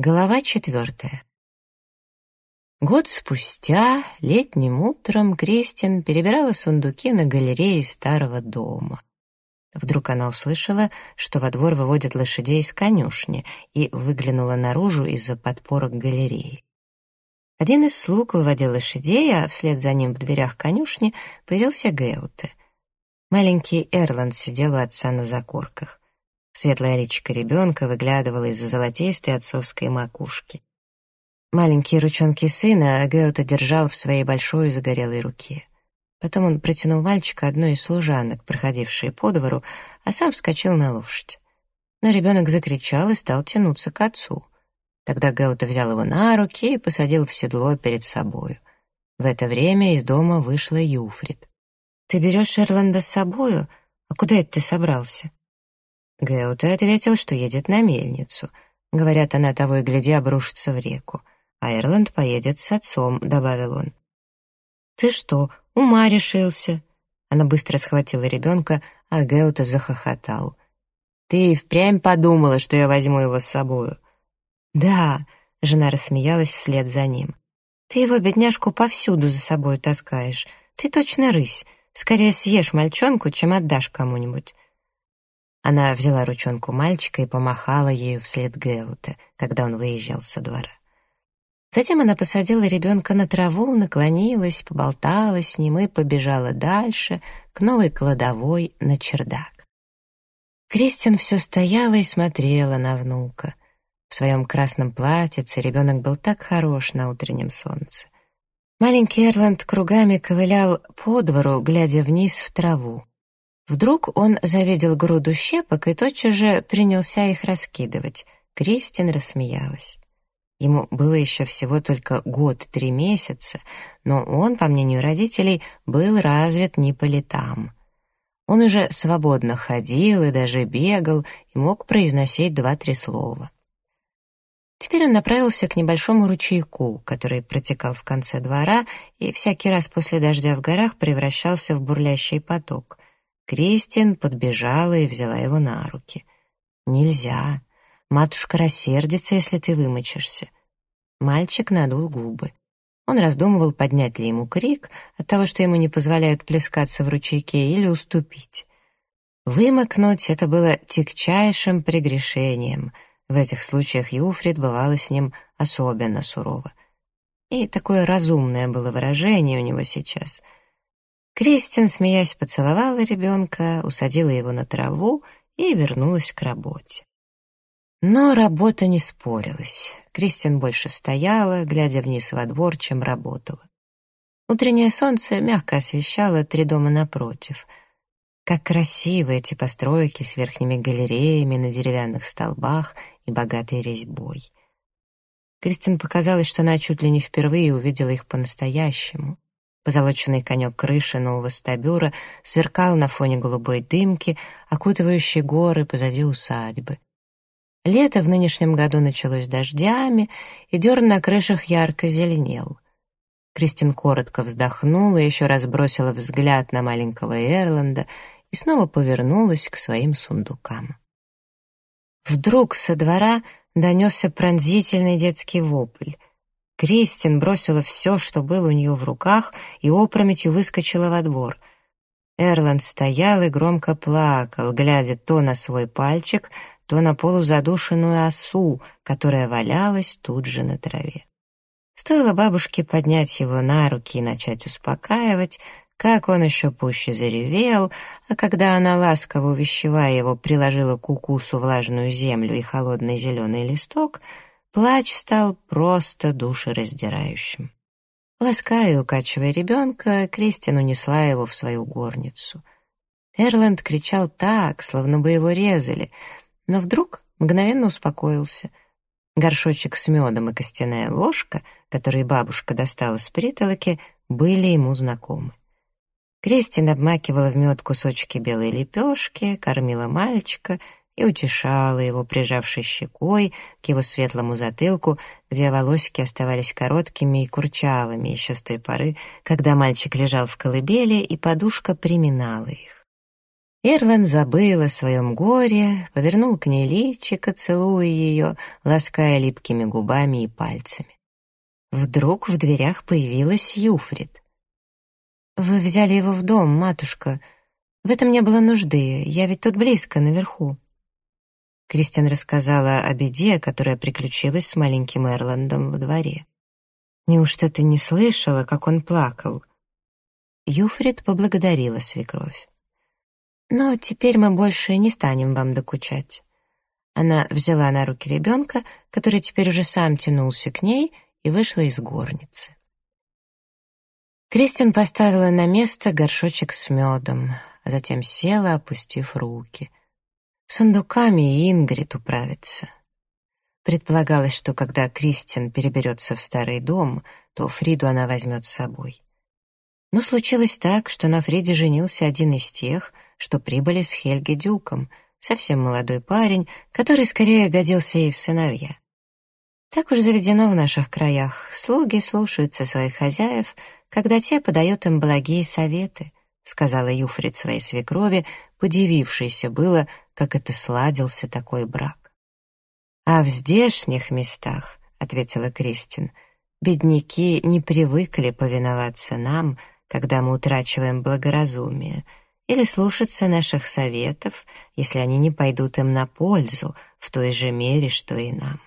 Глава четвертая. Год спустя, летним утром, Кристин перебирала сундуки на галерее старого дома. Вдруг она услышала, что во двор выводят лошадей из конюшни, и выглянула наружу из-за подпорок галереи. Один из слуг выводил лошадей, а вслед за ним в дверях конюшни появился Геуте. Маленький Эрланд сидел у отца на закорках. Светлая личико ребенка выглядывала из-за золотистой отцовской макушки. Маленькие ручонки сына Геота держал в своей большой загорелой руке. Потом он протянул мальчика одной из служанок, проходившей по двору, а сам вскочил на лошадь. Но ребенок закричал и стал тянуться к отцу. Тогда Геота взял его на руки и посадил в седло перед собою. В это время из дома вышла Юфрид. «Ты берешь Эрланда с собою? А куда это ты собрался?» Геуте ответил, что едет на мельницу. Говорят, она того и гляди обрушится в реку. А Эрланд поедет с отцом, добавил он. «Ты что, ума решился?» Она быстро схватила ребенка, а Геута захохотал. «Ты впрямь подумала, что я возьму его с собою?» «Да», — жена рассмеялась вслед за ним. «Ты его, бедняжку, повсюду за собой таскаешь. Ты точно рысь. Скорее съешь мальчонку, чем отдашь кому-нибудь. Она взяла ручонку мальчика и помахала ею вслед Геуте, когда он выезжал со двора. Затем она посадила ребенка на траву, наклонилась, поболтала с ним и побежала дальше, к новой кладовой на чердак. Кристин все стояла и смотрела на внука. В своем красном платьице ребенок был так хорош на утреннем солнце. Маленький Эрланд кругами ковылял по двору, глядя вниз в траву. Вдруг он завидел груду щепок и тотчас же принялся их раскидывать. Кристин рассмеялась. Ему было еще всего только год три месяца, но он, по мнению родителей, был развит не по летам. Он уже свободно ходил и даже бегал и мог произносить два-три слова. Теперь он направился к небольшому ручейку, который протекал в конце двора и всякий раз после дождя в горах превращался в бурлящий поток. Кристин подбежала и взяла его на руки. «Нельзя. Матушка рассердится, если ты вымочишься». Мальчик надул губы. Он раздумывал, поднять ли ему крик от того, что ему не позволяют плескаться в ручейке, или уступить. Вымокнуть — это было тягчайшим прегрешением. В этих случаях Юфрид бывала с ним особенно сурова. И такое разумное было выражение у него сейчас — Кристин, смеясь, поцеловала ребенка, усадила его на траву и вернулась к работе. Но работа не спорилась. Кристин больше стояла, глядя вниз во двор, чем работала. Утреннее солнце мягко освещало три дома напротив. Как красивы эти постройки с верхними галереями на деревянных столбах и богатой резьбой. Кристин показалось, что она чуть ли не впервые увидела их по-настоящему. Позолоченный конек крыши нового стабюра сверкал на фоне голубой дымки, окутывающей горы позади усадьбы. Лето в нынешнем году началось дождями, и дерн на крышах ярко зеленел. Кристин коротко вздохнула, еще раз бросила взгляд на маленького Эрланда и снова повернулась к своим сундукам. Вдруг со двора донесся пронзительный детский вопль — Кристин бросила все, что было у нее в руках, и опрометью выскочила во двор. Эрланд стоял и громко плакал, глядя то на свой пальчик, то на полузадушенную осу, которая валялась тут же на траве. Стоило бабушке поднять его на руки и начать успокаивать, как он еще пуще заревел, а когда она, ласково увещевая его, приложила к укусу влажную землю и холодный зеленый листок — Плач стал просто душераздирающим. Лаская и укачивая ребенка, Кристин унесла его в свою горницу. Эрланд кричал так, словно бы его резали, но вдруг мгновенно успокоился. Горшочек с медом и костяная ложка, которые бабушка достала с притолоки, были ему знакомы. Кристин обмакивала в мед кусочки белой лепешки, кормила мальчика — и утешала его, прижавшись щекой к его светлому затылку, где волосики оставались короткими и курчавыми еще с той поры, когда мальчик лежал в колыбели, и подушка приминала их. Эрлан забыл о своем горе, повернул к ней личико, целуя ее, лаская липкими губами и пальцами. Вдруг в дверях появилась Юфрид. «Вы взяли его в дом, матушка. В этом не было нужды, я ведь тут близко, наверху». Кристин рассказала о беде, которая приключилась с маленьким Эрландом во дворе. «Неужто ты не слышала, как он плакал?» Юфрид поблагодарила свекровь. Но теперь мы больше не станем вам докучать». Она взяла на руки ребенка, который теперь уже сам тянулся к ней, и вышла из горницы. Кристин поставила на место горшочек с медом, а затем села, опустив руки. Сундуками и Ингрид управится. Предполагалось, что когда Кристин переберется в старый дом, то Фриду она возьмет с собой. Но случилось так, что на Фриде женился один из тех, что прибыли с Хельги Дюком, совсем молодой парень, который скорее годился ей в сыновья. Так уж заведено в наших краях. Слуги слушаются своих хозяев, когда те подают им благие советы, сказала Юфрид своей свекрови, подивившейся было, как это сладился такой брак. А в здешних местах, ответила Кристин, бедняки не привыкли повиноваться нам, когда мы утрачиваем благоразумие, или слушаться наших советов, если они не пойдут им на пользу в той же мере, что и нам.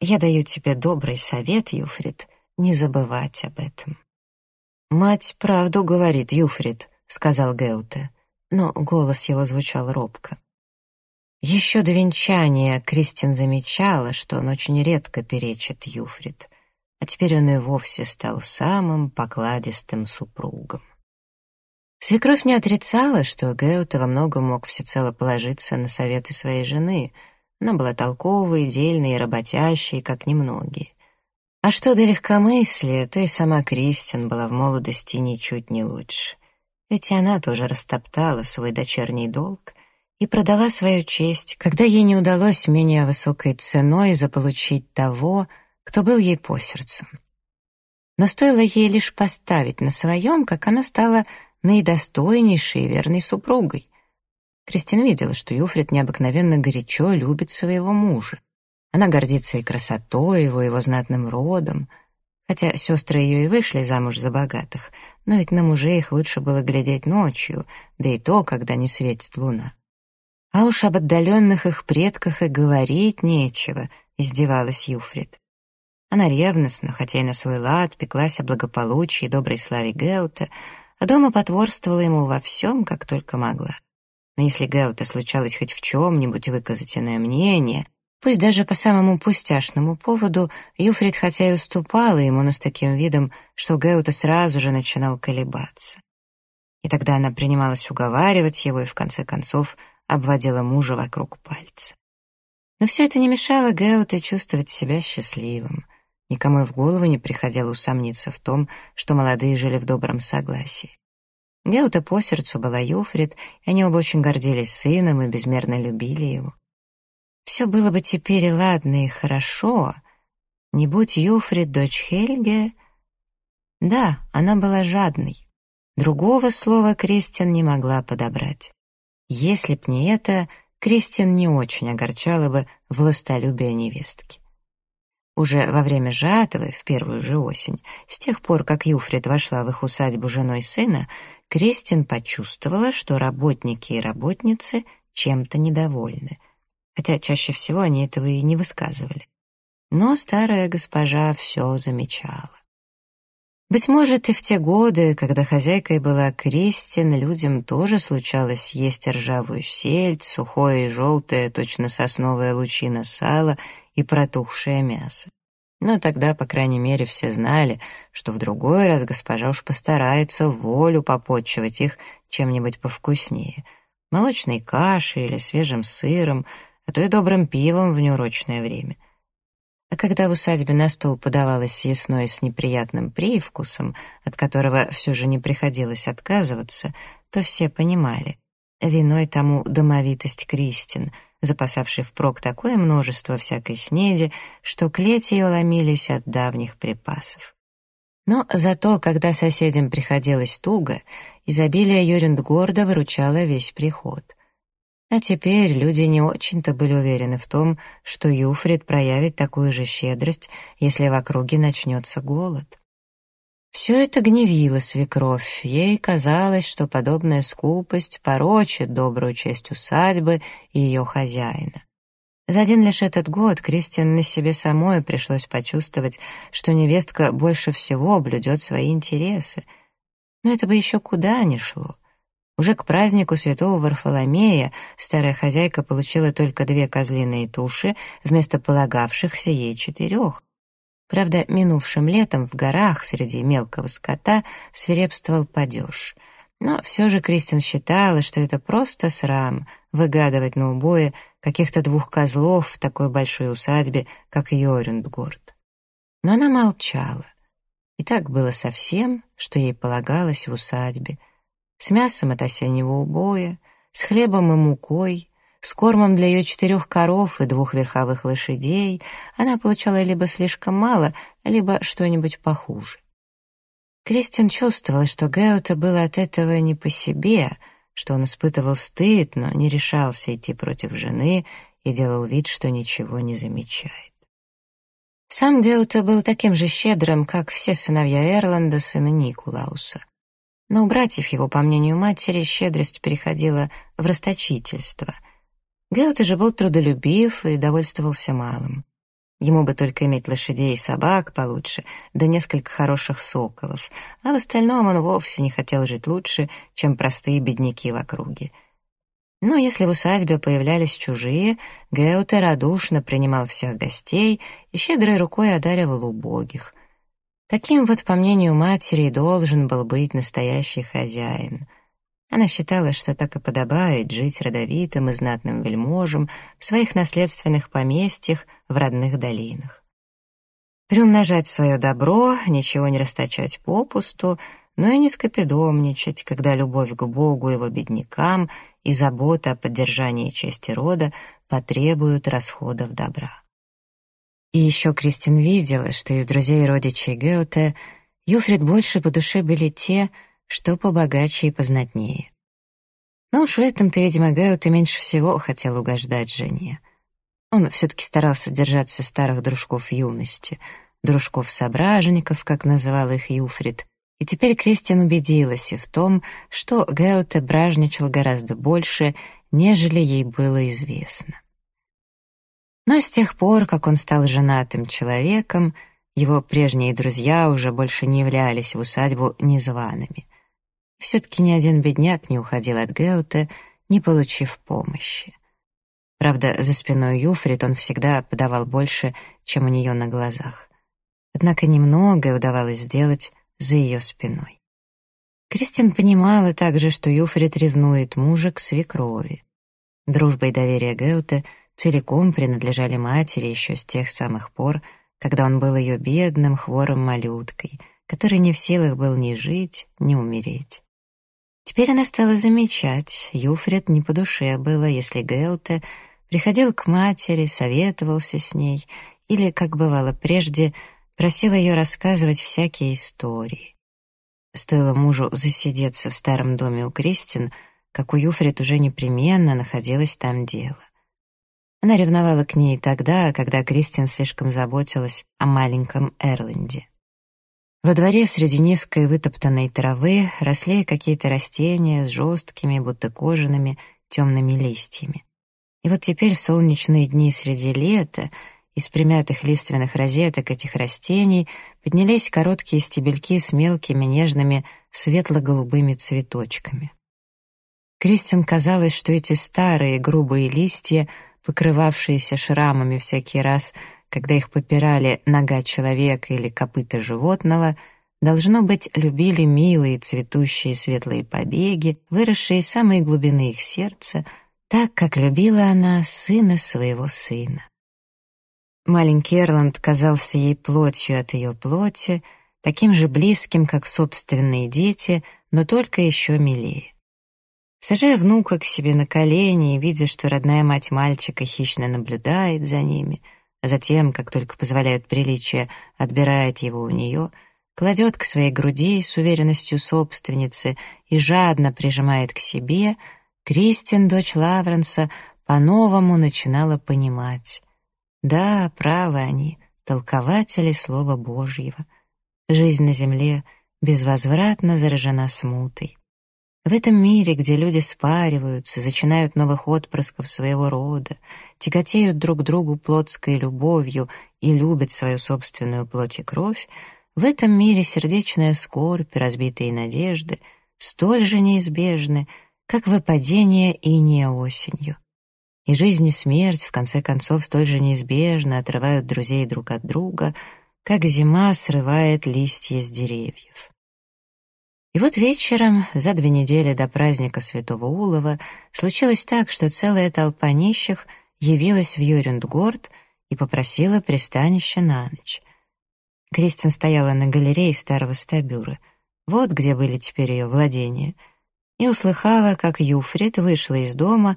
Я даю тебе добрый совет, Юфрид, не забывать об этом. «Мать правду говорит, Юфрид», — сказал Геуте, но голос его звучал робко. Еще до венчания Кристин замечала, что он очень редко перечит Юфрид — а теперь он и вовсе стал самым покладистым супругом. Свекровь не отрицала, что Геута во многом мог всецело положиться на советы своей жены. Она была толковой, дельной и работящей, как немногие. А что до легкомыслия, то и сама Кристин была в молодости ничуть не лучше. Ведь и она тоже растоптала свой дочерний долг и продала свою честь, когда ей не удалось менее высокой ценой заполучить того, кто был ей по сердцу. Но стоило ей лишь поставить на своем, как она стала наидостойнейшей и верной супругой. Кристин видела, что Юфрид необыкновенно горячо любит своего мужа. Она гордится и красотой его, его знатным родом, хотя сестры ее и вышли замуж за богатых, но ведь на мужей их лучше было глядеть ночью, да и то, когда не светит луна. А уж об отдаленных их предках и говорить нечего, издевалась Юфрид. Она ревностно, хотя и на свой лад, пеклась о благополучии и доброй славе Геута, а дома потворствовала ему во всем, как только могла. Но если Геута случалось хоть в чем-нибудь выказать иное мнение, пусть даже по самому пустяшному поводу, Юфрид хотя и уступала ему, но с таким видом, что Геута сразу же начинал колебаться. И тогда она принималась уговаривать его и, в конце концов, обводила мужа вокруг пальца. Но все это не мешало Геуте чувствовать себя счастливым. Никому и в голову не приходило усомниться в том, что молодые жили в добром согласии. Геута по сердцу была Юфрид, и они оба очень гордились сыном и безмерно любили его. Все было бы теперь ладно, и хорошо. Не будь Юфрид дочь Хельге... Да, она была жадной. Другого слова Кристин не могла подобрать. Если б не это, Кристин не очень огорчала бы властолюбие невестки. Уже во время жатвы, в первую же осень, с тех пор, как Юфрид вошла в их усадьбу женой сына, Кристин почувствовала, что работники и работницы чем-то недовольны, хотя чаще всего они этого и не высказывали. Но старая госпожа все замечала. Быть может, и в те годы, когда хозяйкой была Кристин, людям тоже случалось есть ржавую сельдь, сухое и желтое, точно сосновая лучина сала и протухшее мясо. Но тогда, по крайней мере, все знали, что в другой раз госпожа уж постарается волю попотчевать их чем-нибудь повкуснее. Молочной кашей или свежим сыром, а то и добрым пивом в неурочное время. А когда в усадьбе на стол подавалось съестное с неприятным привкусом, от которого все же не приходилось отказываться, то все понимали. Виной тому домовитость Кристин — запасавший впрок такое множество всякой снеди, что клеть ее ломились от давних припасов. Но зато, когда соседям приходилось туго, изобилие Юриндгорда выручало весь приход. А теперь люди не очень-то были уверены в том, что Юфрид проявит такую же щедрость, если в округе начнется голод. Все это гневило свекровь. Ей казалось, что подобная скупость порочит добрую часть усадьбы и ее хозяина. За один лишь этот год Кристиан на себе самой пришлось почувствовать, что невестка больше всего блюдет свои интересы. Но это бы еще куда ни шло. Уже к празднику святого Варфоломея старая хозяйка получила только две козлиные туши вместо полагавшихся ей четырех. Правда, минувшим летом в горах среди мелкого скота свирепствовал падеж. Но все же Кристин считала, что это просто срам — выгадывать на убое каких-то двух козлов в такой большой усадьбе, как Йорюндгорд. Но она молчала. И так было совсем, что ей полагалось в усадьбе. С мясом от осеннего убоя, с хлебом и мукой, с кормом для ее четырех коров и двух верховых лошадей она получала либо слишком мало, либо что-нибудь похуже. Кристин чувствовала, что Геута было от этого не по себе, что он испытывал стыд, но не решался идти против жены и делал вид, что ничего не замечает. Сам Геута был таким же щедрым, как все сыновья Эрланда, сына Никулауса. Но у братьев его, по мнению матери, щедрость переходила в расточительство. Геута же был трудолюбив и довольствовался малым. Ему бы только иметь лошадей и собак получше, да несколько хороших соколов, а в остальном он вовсе не хотел жить лучше, чем простые бедняки в округе. Но если в усадьбе появлялись чужие, Геуте радушно принимал всех гостей и щедрой рукой одаривал убогих. Таким вот, по мнению матери, должен был быть настоящий хозяин — она считала, что так и подобает жить родовитым и знатным вельможем в своих наследственных поместьях в родных долинах. Приумножать свое добро, ничего не расточать попусту, но и не скопидомничать, когда любовь к Богу и его беднякам и забота о поддержании чести рода потребуют расходов добра. И еще Кристин видела, что из друзей и родичей Геоте Юфрид больше по душе были те, что побогаче и познатнее. Но уж в этом-то, видимо, Гаут и меньше всего хотел угождать жене. Он все-таки старался держаться старых дружков юности, дружков-сображников, как называл их Юфрид, и теперь Кристин убедилась и в том, что Геуте бражничал гораздо больше, нежели ей было известно. Но с тех пор, как он стал женатым человеком, его прежние друзья уже больше не являлись в усадьбу незваными. Все-таки ни один бедняк не уходил от Геута, не получив помощи. Правда, за спиной Юфрид он всегда подавал больше, чем у нее на глазах. Однако немногое удавалось сделать за ее спиной. Кристин понимала также, что Юфрид ревнует мужа к свекрови. Дружба и доверие Геута целиком принадлежали матери еще с тех самых пор, когда он был ее бедным, хворым малюткой, который не в силах был ни жить, ни умереть. Теперь она стала замечать, Юфред не по душе было, если Геуте приходил к матери, советовался с ней или, как бывало прежде, просил ее рассказывать всякие истории. Стоило мужу засидеться в старом доме у Кристин, как у Юфрид уже непременно находилось там дело. Она ревновала к ней тогда, когда Кристин слишком заботилась о маленьком Эрленде. Во дворе среди низкой вытоптанной травы росли какие-то растения с жесткими, будто кожаными, темными листьями. И вот теперь в солнечные дни среди лета из примятых лиственных розеток этих растений поднялись короткие стебельки с мелкими нежными светло-голубыми цветочками. Кристин казалось, что эти старые грубые листья, покрывавшиеся шрамами всякий раз, когда их попирали нога человека или копыта животного, должно быть, любили милые цветущие светлые побеги, выросшие из самой глубины их сердца, так, как любила она сына своего сына. Маленький Эрланд казался ей плотью от ее плоти, таким же близким, как собственные дети, но только еще милее. Сажая внука к себе на колени и видя, что родная мать мальчика хищно наблюдает за ними — а затем, как только позволяют приличия, отбирает его у нее, кладет к своей груди с уверенностью собственницы и жадно прижимает к себе, Кристин, дочь Лавренса, по-новому начинала понимать. Да, правы они, толкователи Слова Божьего. Жизнь на земле безвозвратно заражена смутой. В этом мире, где люди спариваются, зачинают новых отпрысков своего рода, тяготеют друг другу плотской любовью и любят свою собственную плоть и кровь, в этом мире сердечная скорбь, разбитые надежды столь же неизбежны, как выпадение иния осенью. И жизнь и смерть, в конце концов, столь же неизбежно отрывают друзей друг от друга, как зима срывает листья с деревьев. И вот вечером, за две недели до праздника Святого Улова, случилось так, что целая толпа нищих явилась в Юрюндгорд и попросила пристанища на ночь. Кристин стояла на галерее старого стабюра, вот где были теперь ее владения, и услыхала, как Юфрид вышла из дома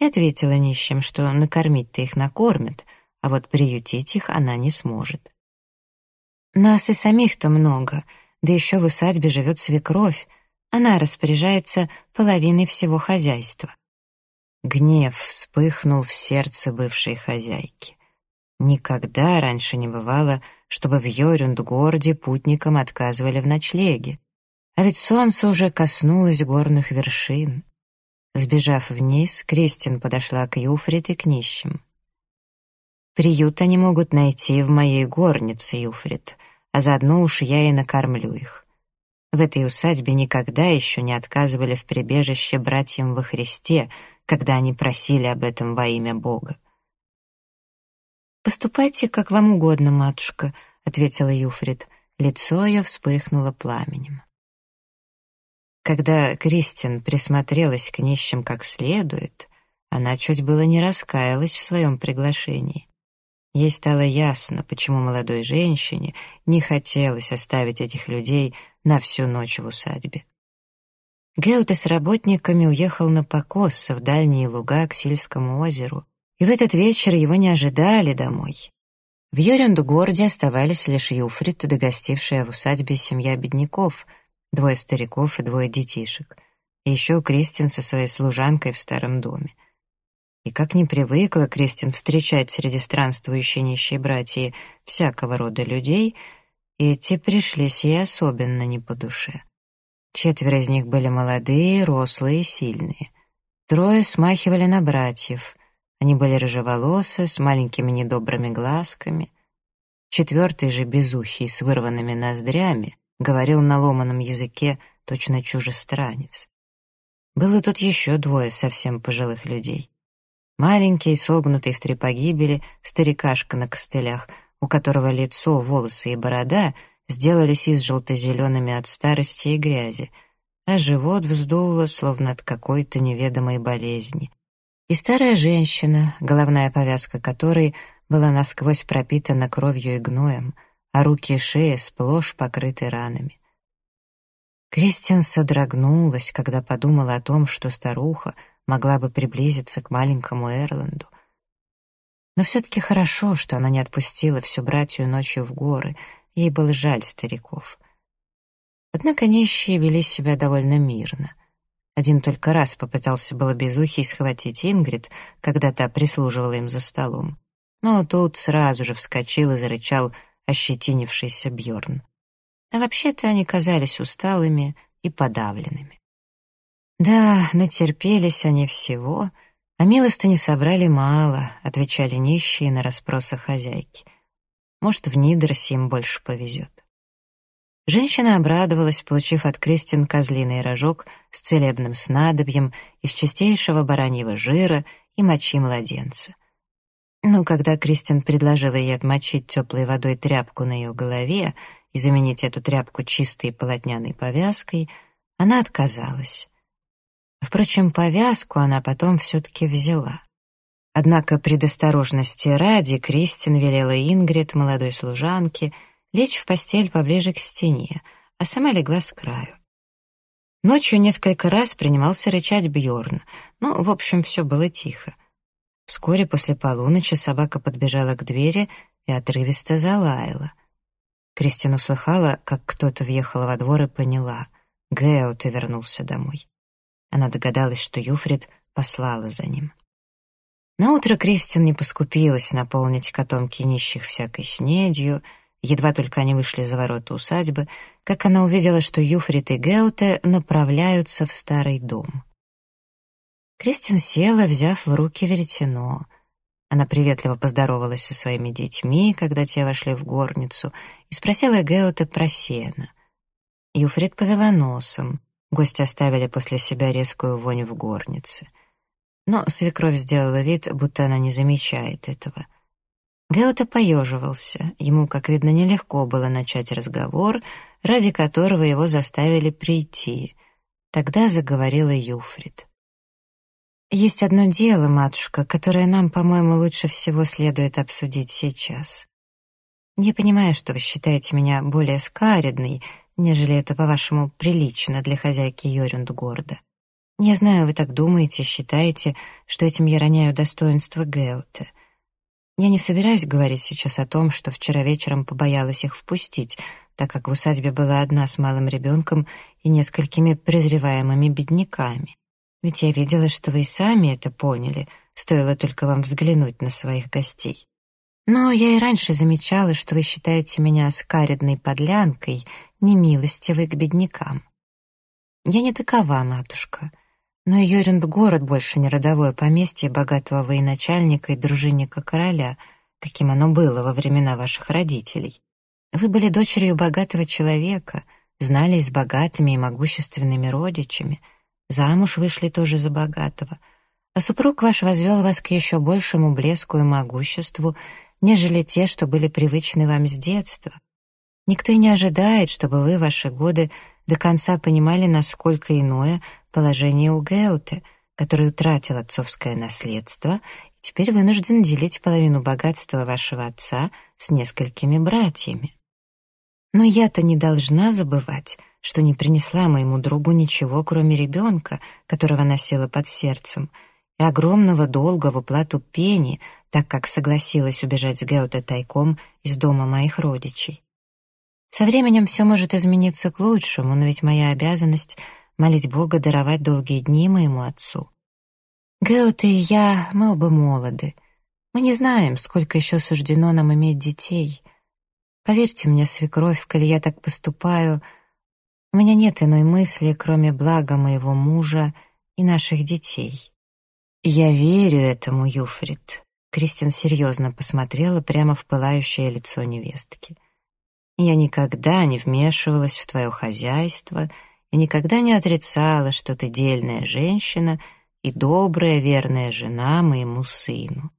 и ответила нищим, что накормить-то их накормят, а вот приютить их она не сможет. «Нас и самих-то много», да еще в усадьбе живет свекровь, она распоряжается половиной всего хозяйства. Гнев вспыхнул в сердце бывшей хозяйки. Никогда раньше не бывало, чтобы в Йорюнд-городе путникам отказывали в ночлеге. А ведь солнце уже коснулось горных вершин. Сбежав вниз, Кристин подошла к Юфрид и к нищим. «Приют они могут найти в моей горнице, Юфрид», а заодно уж я и накормлю их. В этой усадьбе никогда еще не отказывали в прибежище братьям во Христе, когда они просили об этом во имя Бога. «Поступайте, как вам угодно, матушка», — ответила Юфрид. Лицо ее вспыхнуло пламенем. Когда Кристин присмотрелась к нищим как следует, она чуть было не раскаялась в своем приглашении. Ей стало ясно, почему молодой женщине не хотелось оставить этих людей на всю ночь в усадьбе. Геута с работниками уехал на покос в дальние луга к Сильскому озеру, и в этот вечер его не ожидали домой. В Йоренду-городе оставались лишь Юфрид, догостившая в усадьбе семья бедняков, двое стариков и двое детишек, и еще Кристин со своей служанкой в старом доме. И как не привыкла Кристин встречать среди странствующей нищей братьи всякого рода людей, эти пришлись ей особенно не по душе. Четверо из них были молодые, рослые и сильные. Трое смахивали на братьев. Они были рыжеволосы, с маленькими недобрыми глазками. Четвертый же, безухий, с вырванными ноздрями, говорил на ломаном языке точно чужестранец. Было тут еще двое совсем пожилых людей. Маленький, согнутый в три погибели, старикашка на костылях, у которого лицо, волосы и борода сделались из желто-зелеными от старости и грязи, а живот вздуло, словно от какой-то неведомой болезни. И старая женщина, головная повязка которой была насквозь пропитана кровью и гноем, а руки и шея сплошь покрыты ранами. Кристин содрогнулась, когда подумала о том, что старуха — могла бы приблизиться к маленькому Эрланду. Но все-таки хорошо, что она не отпустила всю братью ночью в горы, ей было жаль стариков. Однако нищие вели себя довольно мирно. Один только раз попытался было безухий схватить Ингрид, когда та прислуживала им за столом. Но тут сразу же вскочил и зарычал ощетинившийся Бьорн. А вообще-то они казались усталыми и подавленными. Да, натерпелись они всего, а милостыни собрали мало, отвечали нищие на расспросы хозяйки. Может, в Нидросе им больше повезет. Женщина обрадовалась, получив от Кристин козлиный рожок с целебным снадобьем из чистейшего бараньего жира и мочи младенца. Но когда Кристин предложила ей отмочить теплой водой тряпку на ее голове и заменить эту тряпку чистой полотняной повязкой, она отказалась. Впрочем, повязку она потом все-таки взяла. Однако предосторожности ради Кристин велела Ингрид, молодой служанке, лечь в постель поближе к стене, а сама легла с краю. Ночью несколько раз принимался рычать Бьорн, но, в общем, все было тихо. Вскоре после полуночи собака подбежала к двери и отрывисто залаяла. Кристин услыхала, как кто-то въехал во двор и поняла. Геоте вернулся домой. Она догадалась, что Юфрид послала за ним. Наутро Кристин не поскупилась наполнить котомки нищих всякой снедью. Едва только они вышли за ворота усадьбы, как она увидела, что Юфрид и Геуте направляются в старый дом. Кристин села, взяв в руки веретено. Она приветливо поздоровалась со своими детьми, когда те вошли в горницу, и спросила Геуте про сено. Юфрид повела носом. Гости оставили после себя резкую вонь в горнице — но свекровь сделала вид, будто она не замечает этого. Геота поеживался, ему, как видно, нелегко было начать разговор, ради которого его заставили прийти. Тогда заговорила Юфрид. «Есть одно дело, матушка, которое нам, по-моему, лучше всего следует обсудить сейчас. Я понимаю, что вы считаете меня более скаридной, нежели это, по-вашему, прилично для хозяйки Йорюндгорда. Я знаю, вы так думаете, считаете, что этим я роняю достоинство Геута. Я не собираюсь говорить сейчас о том, что вчера вечером побоялась их впустить, так как в усадьбе была одна с малым ребенком и несколькими презреваемыми бедняками. Ведь я видела, что вы и сами это поняли, стоило только вам взглянуть на своих гостей. Но я и раньше замечала, что вы считаете меня скаридной подлянкой, немилостивой к беднякам. Я не такова, матушка. Но Йорюнд-город больше не родовое поместье богатого военачальника и дружинника короля, каким оно было во времена ваших родителей. Вы были дочерью богатого человека, знались с богатыми и могущественными родичами, замуж вышли тоже за богатого, а супруг ваш возвел вас к еще большему блеску и могуществу, нежели те, что были привычны вам с детства. Никто и не ожидает, чтобы вы ваши годы до конца понимали, насколько иное положение у Геуте, который утратил отцовское наследство и теперь вынужден делить половину богатства вашего отца с несколькими братьями. Но я-то не должна забывать, что не принесла моему другу ничего, кроме ребенка, которого носила под сердцем, огромного долга в уплату пени, так как согласилась убежать с Геуте тайком из дома моих родичей. Со временем все может измениться к лучшему, но ведь моя обязанность — молить Бога даровать долгие дни моему отцу. Геот и я, мы оба молоды. Мы не знаем, сколько еще суждено нам иметь детей. Поверьте мне, свекровь, коли я так поступаю, у меня нет иной мысли, кроме блага моего мужа и наших детей. Я верю этому, Юфрид. Кристин серьезно посмотрела прямо в пылающее лицо невестки. Я никогда не вмешивалась в твое хозяйство и никогда не отрицала, что ты дельная женщина и добрая, верная жена моему сыну.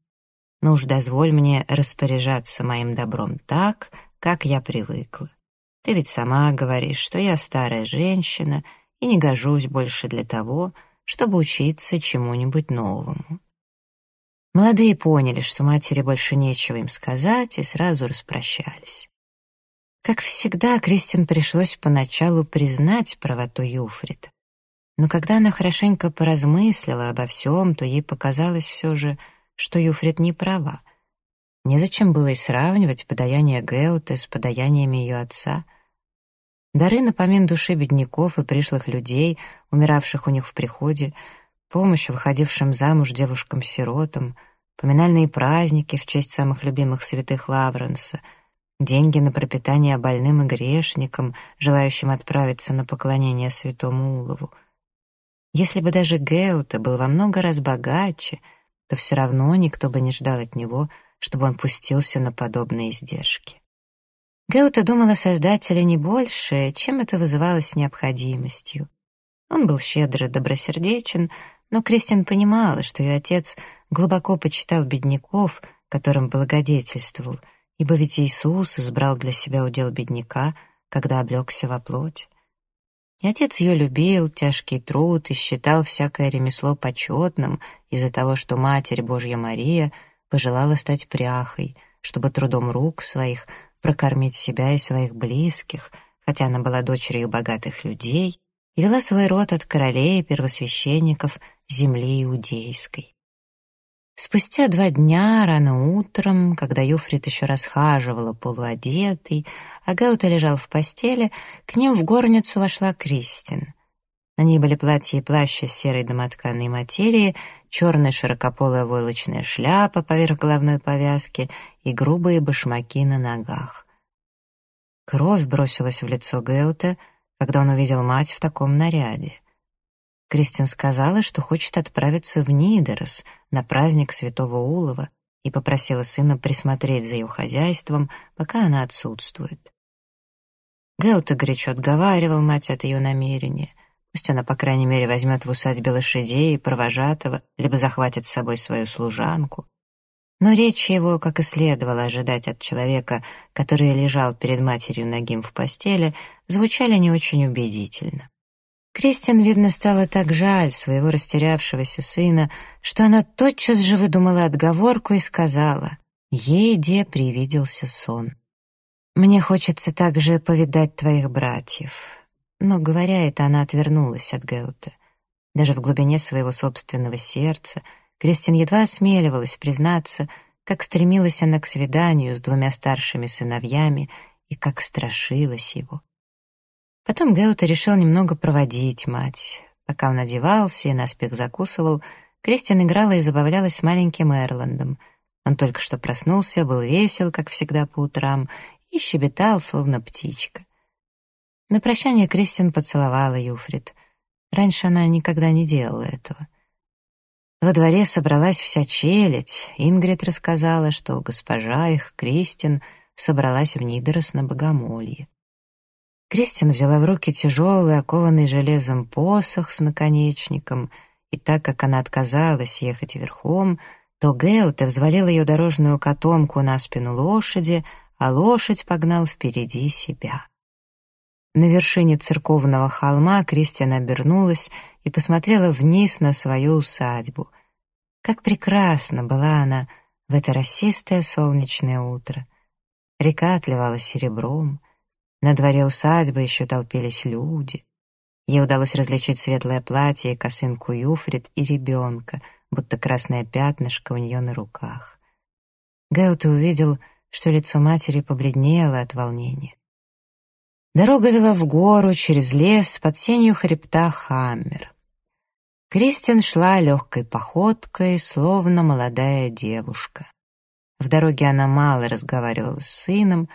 Но уж дозволь мне распоряжаться моим добром так, как я привыкла. Ты ведь сама говоришь, что я старая женщина и не гожусь больше для того, чтобы учиться чему-нибудь новому. Молодые поняли, что матери больше нечего им сказать, и сразу распрощались. Как всегда, Кристин пришлось поначалу признать правоту Юфрида. Но когда она хорошенько поразмыслила обо всем, то ей показалось все же, что Юфрид не права. Незачем было и сравнивать подаяние Геута с подаяниями ее отца. Дары на помин души бедняков и пришлых людей, умиравших у них в приходе, помощь выходившим замуж девушкам-сиротам, поминальные праздники в честь самых любимых святых Лавренса — деньги на пропитание больным и грешникам, желающим отправиться на поклонение святому Улову. Если бы даже Геута был во много раз богаче, то все равно никто бы не ждал от него, чтобы он пустился на подобные издержки. Геута думал о Создателе не больше, чем это вызывалось необходимостью. Он был щедр и добросердечен, но Кристин понимала, что ее отец глубоко почитал бедняков, которым благодетельствовал — ибо ведь Иисус избрал для себя удел бедняка, когда облегся во плоть. И отец ее любил, тяжкий труд и считал всякое ремесло почетным из-за того, что Матерь Божья Мария пожелала стать пряхой, чтобы трудом рук своих прокормить себя и своих близких, хотя она была дочерью богатых людей и вела свой род от королей и первосвященников земли иудейской. Спустя два дня, рано утром, когда Юфрид еще расхаживала полуодетый, а Гаута лежал в постели, к ним в горницу вошла Кристин. На ней были платье и плащ из серой домотканной материи, черная широкополая войлочная шляпа поверх головной повязки и грубые башмаки на ногах. Кровь бросилась в лицо Геута, когда он увидел мать в таком наряде. Кристин сказала, что хочет отправиться в Нидерос на праздник Святого Улова и попросила сына присмотреть за ее хозяйством, пока она отсутствует. Геута горячо отговаривал мать от ее намерения. Пусть она, по крайней мере, возьмет в усадьбе лошадей и провожатого, либо захватит с собой свою служанку. Но речь его, как и следовало ожидать от человека, который лежал перед матерью ногим в постели, звучали не очень убедительно. Кристин, видно, стало так жаль своего растерявшегося сына, что она тотчас же выдумала отговорку и сказала, ей где привиделся сон. «Мне хочется также повидать твоих братьев». Но, говоря это, она отвернулась от Геута. Даже в глубине своего собственного сердца Кристин едва осмеливалась признаться, как стремилась она к свиданию с двумя старшими сыновьями и как страшилась его. Потом Геута решил немного проводить мать. Пока он одевался и наспех закусывал, Кристин играла и забавлялась с маленьким Эрландом. Он только что проснулся, был весел, как всегда по утрам, и щебетал, словно птичка. На прощание Кристин поцеловала Юфрид. Раньше она никогда не делала этого. Во дворе собралась вся челядь. Ингрид рассказала, что госпожа их, Кристин, собралась в Нидерос на богомолье. Кристин взяла в руки тяжелый, окованный железом посох с наконечником, и так как она отказалась ехать верхом, то Геуте взвалил ее дорожную котомку на спину лошади, а лошадь погнал впереди себя. На вершине церковного холма Кристина обернулась и посмотрела вниз на свою усадьбу. Как прекрасно была она в это росистое солнечное утро. Река отливала серебром, на дворе усадьбы еще толпились люди. Ей удалось различить светлое платье косынку Юфрид и ребенка, будто красное пятнышко у нее на руках. Геута увидел, что лицо матери побледнело от волнения. Дорога вела в гору, через лес, под сенью хребта Хаммер. Кристин шла легкой походкой, словно молодая девушка. В дороге она мало разговаривала с сыном,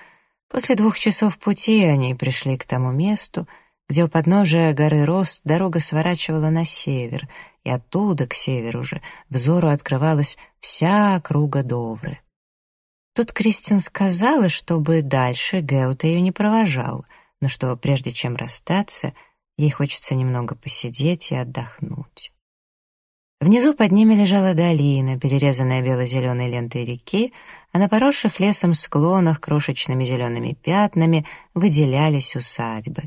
После двух часов пути они пришли к тому месту, где у подножия горы Рост дорога сворачивала на север, и оттуда, к северу же, взору открывалась вся округа Довры. Тут Кристин сказала, чтобы дальше Геут ее не провожал, но что прежде чем расстаться, ей хочется немного посидеть и отдохнуть. Внизу под ними лежала долина, перерезанная бело-зеленой лентой реки, а на поросших лесом склонах крошечными зелеными пятнами выделялись усадьбы.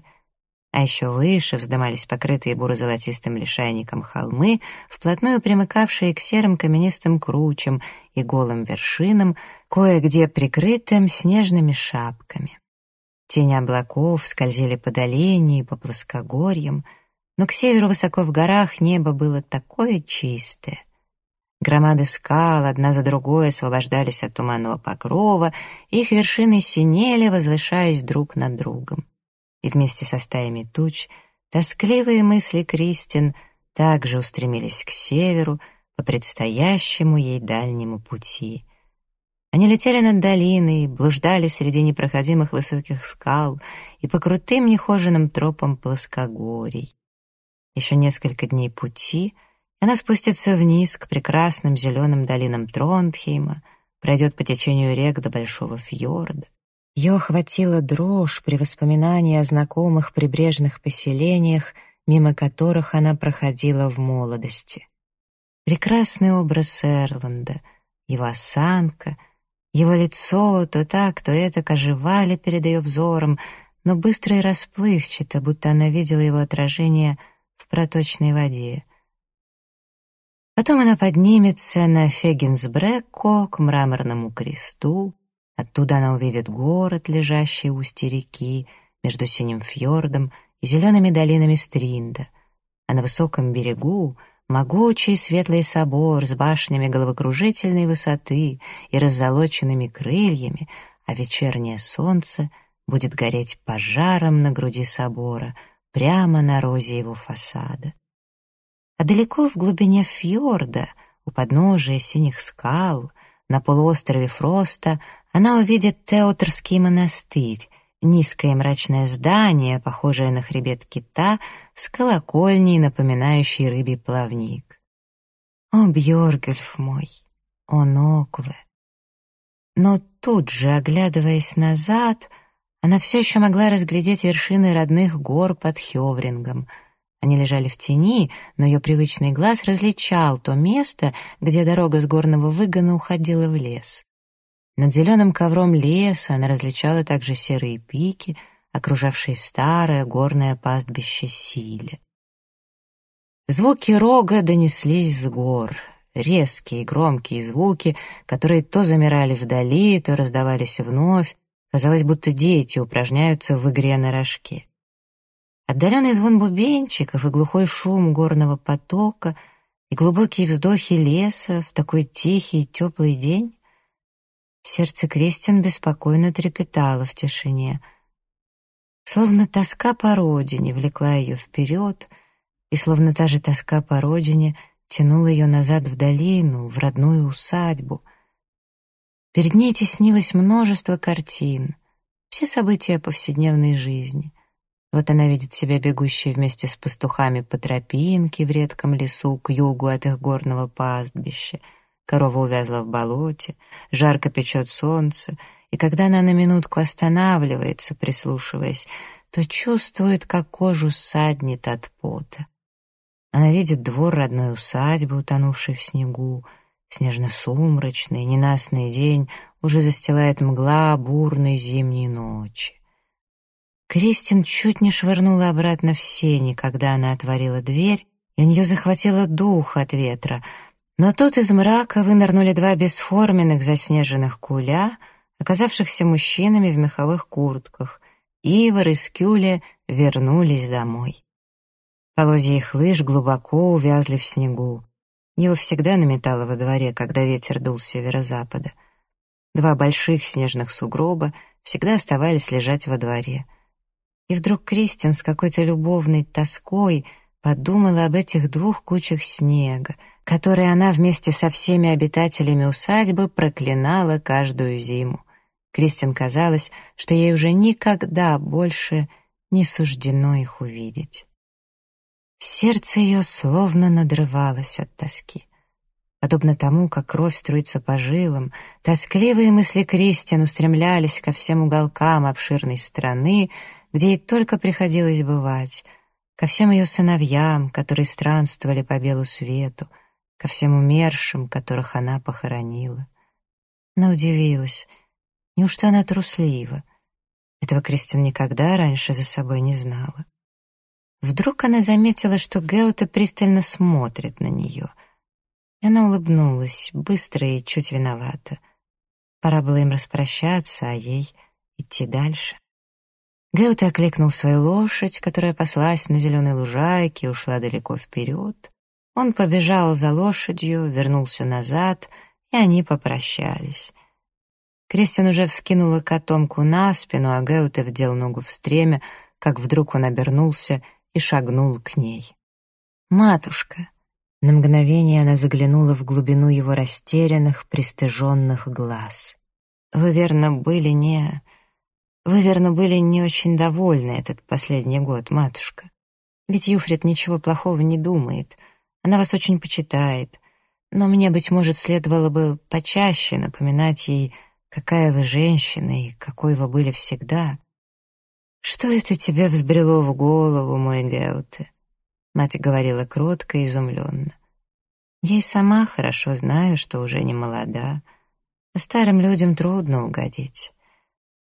А еще выше вздымались покрытые буро-золотистым лишайником холмы, вплотную примыкавшие к серым каменистым кручам и голым вершинам, кое-где прикрытым снежными шапками. Тени облаков скользили по долине и по плоскогорьям — но к северу высоко в горах небо было такое чистое. Громады скал одна за другой освобождались от туманного покрова, их вершины синели, возвышаясь друг над другом. И вместе со стаями туч тоскливые мысли Кристин также устремились к северу по предстоящему ей дальнему пути. Они летели над долиной, блуждали среди непроходимых высоких скал и по крутым нехоженным тропам плоскогорий. Еще несколько дней пути, и она спустится вниз к прекрасным зеленым долинам Тронтхейма, пройдет по течению рек до Большого фьорда. Ее охватила дрожь при воспоминании о знакомых прибрежных поселениях, мимо которых она проходила в молодости. Прекрасный образ Эрланда, его осанка, его лицо то так, то это оживали перед ее взором, но быстро и расплывчато, будто она видела его отражение — в проточной воде. Потом она поднимется на Фегенсбрекко к мраморному кресту. Оттуда она увидит город, лежащий у устья реки, между синим фьордом и зелеными долинами Стринда. А на высоком берегу Могучий светлый собор с башнями головокружительной высоты и раззолоченными крыльями, а вечернее солнце будет гореть пожаром на груди собора, прямо на розе его фасада. А далеко в глубине фьорда, у подножия синих скал, на полуострове Фроста, она увидит Теотерский монастырь, низкое мрачное здание, похожее на хребет кита, с колокольней, напоминающей рыбий плавник. О, Бьоргельф мой, о, Нокве! Но тут же, оглядываясь назад, она все еще могла разглядеть вершины родных гор под Хеврингом. Они лежали в тени, но ее привычный глаз различал то место, где дорога с горного выгона уходила в лес. Над зеленым ковром леса она различала также серые пики, окружавшие старое горное пастбище Силе. Звуки рога донеслись с гор, резкие громкие звуки, которые то замирали вдали, то раздавались вновь, казалось, будто дети упражняются в игре на рожке. Отдаленный звон бубенчиков и глухой шум горного потока и глубокие вздохи леса в такой тихий теплый день Сердце Кристин беспокойно трепетало в тишине. Словно тоска по родине влекла ее вперед, и словно та же тоска по родине тянула ее назад в долину, в родную усадьбу. Перед ней теснилось множество картин, все события повседневной жизни. Вот она видит себя бегущей вместе с пастухами по тропинке в редком лесу к югу от их горного пастбища — Корова увязла в болоте, жарко печет солнце, и когда она на минутку останавливается, прислушиваясь, то чувствует, как кожу саднет от пота. Она видит двор родной усадьбы, утонувшей в снегу, снежно-сумрачный, ненастный день уже застилает мгла бурной зимней ночи. Кристин чуть не швырнула обратно в сени, когда она отворила дверь, и у нее захватило дух от ветра — но тут из мрака вынырнули два бесформенных заснеженных куля, оказавшихся мужчинами в меховых куртках. Ивар и Скюля вернулись домой. Полозья их лыж глубоко увязли в снегу. Его всегда наметало во дворе, когда ветер дул с северо-запада. Два больших снежных сугроба всегда оставались лежать во дворе. И вдруг Кристин с какой-то любовной тоской подумала об этих двух кучах снега, которые она вместе со всеми обитателями усадьбы проклинала каждую зиму. Кристин казалось, что ей уже никогда больше не суждено их увидеть. Сердце ее словно надрывалось от тоски. Подобно тому, как кровь струится по жилам, тоскливые мысли Кристин устремлялись ко всем уголкам обширной страны, где ей только приходилось бывать, ко всем ее сыновьям, которые странствовали по белу свету, ко всем умершим, которых она похоронила. Она удивилась. Неужто она труслива? Этого Кристин никогда раньше за собой не знала. Вдруг она заметила, что Геута пристально смотрит на нее. И она улыбнулась, быстро и чуть виновата. Пора было им распрощаться, а ей идти дальше. Геута окликнул свою лошадь, которая паслась на зеленой лужайке и ушла далеко вперед. Он побежал за лошадью, вернулся назад, и они попрощались. Кристин уже вскинула котомку на спину, а Геуте вдел ногу в стремя, как вдруг он обернулся и шагнул к ней. «Матушка!» На мгновение она заглянула в глубину его растерянных, пристыженных глаз. «Вы, верно, были не... Вы, верно, были не очень довольны этот последний год, матушка. Ведь Юфрид ничего плохого не думает». Она вас очень почитает, но мне, быть может, следовало бы почаще напоминать ей, какая вы женщина и какой вы были всегда. Что это тебе взбрело в голову, мой Геуте? Мать говорила кротко и изумленно. Я и сама хорошо знаю, что уже не молода, старым людям трудно угодить.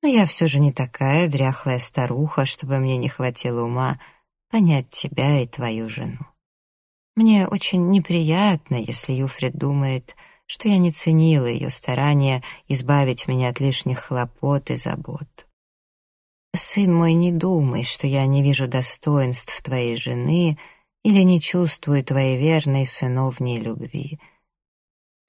Но я все же не такая дряхлая старуха, чтобы мне не хватило ума понять тебя и твою жену. Мне очень неприятно, если Юфрид думает, что я не ценила ее старания избавить меня от лишних хлопот и забот. Сын мой, не думай, что я не вижу достоинств твоей жены или не чувствую твоей верной сыновней любви.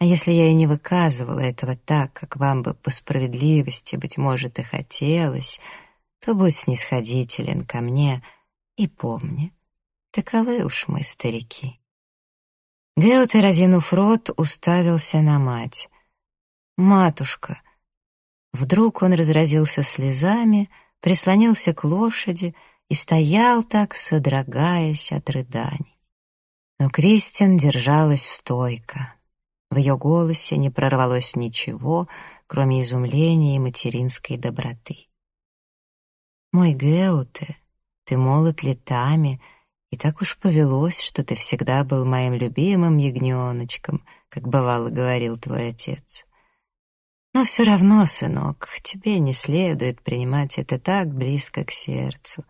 А если я и не выказывала этого так, как вам бы по справедливости, быть может, и хотелось, то будь снисходителен ко мне и помни, таковы уж мы старики. Геуте, разинув рот, уставился на мать. «Матушка!» Вдруг он разразился слезами, прислонился к лошади и стоял так, содрогаясь от рыданий. Но Кристин держалась стойко. В ее голосе не прорвалось ничего, кроме изумления и материнской доброты. «Мой Геуте, ты молод летами, и так уж повелось, что ты всегда был моим любимым ягненочком, как бывало говорил твой отец. Но все равно, сынок, тебе не следует принимать это так близко к сердцу.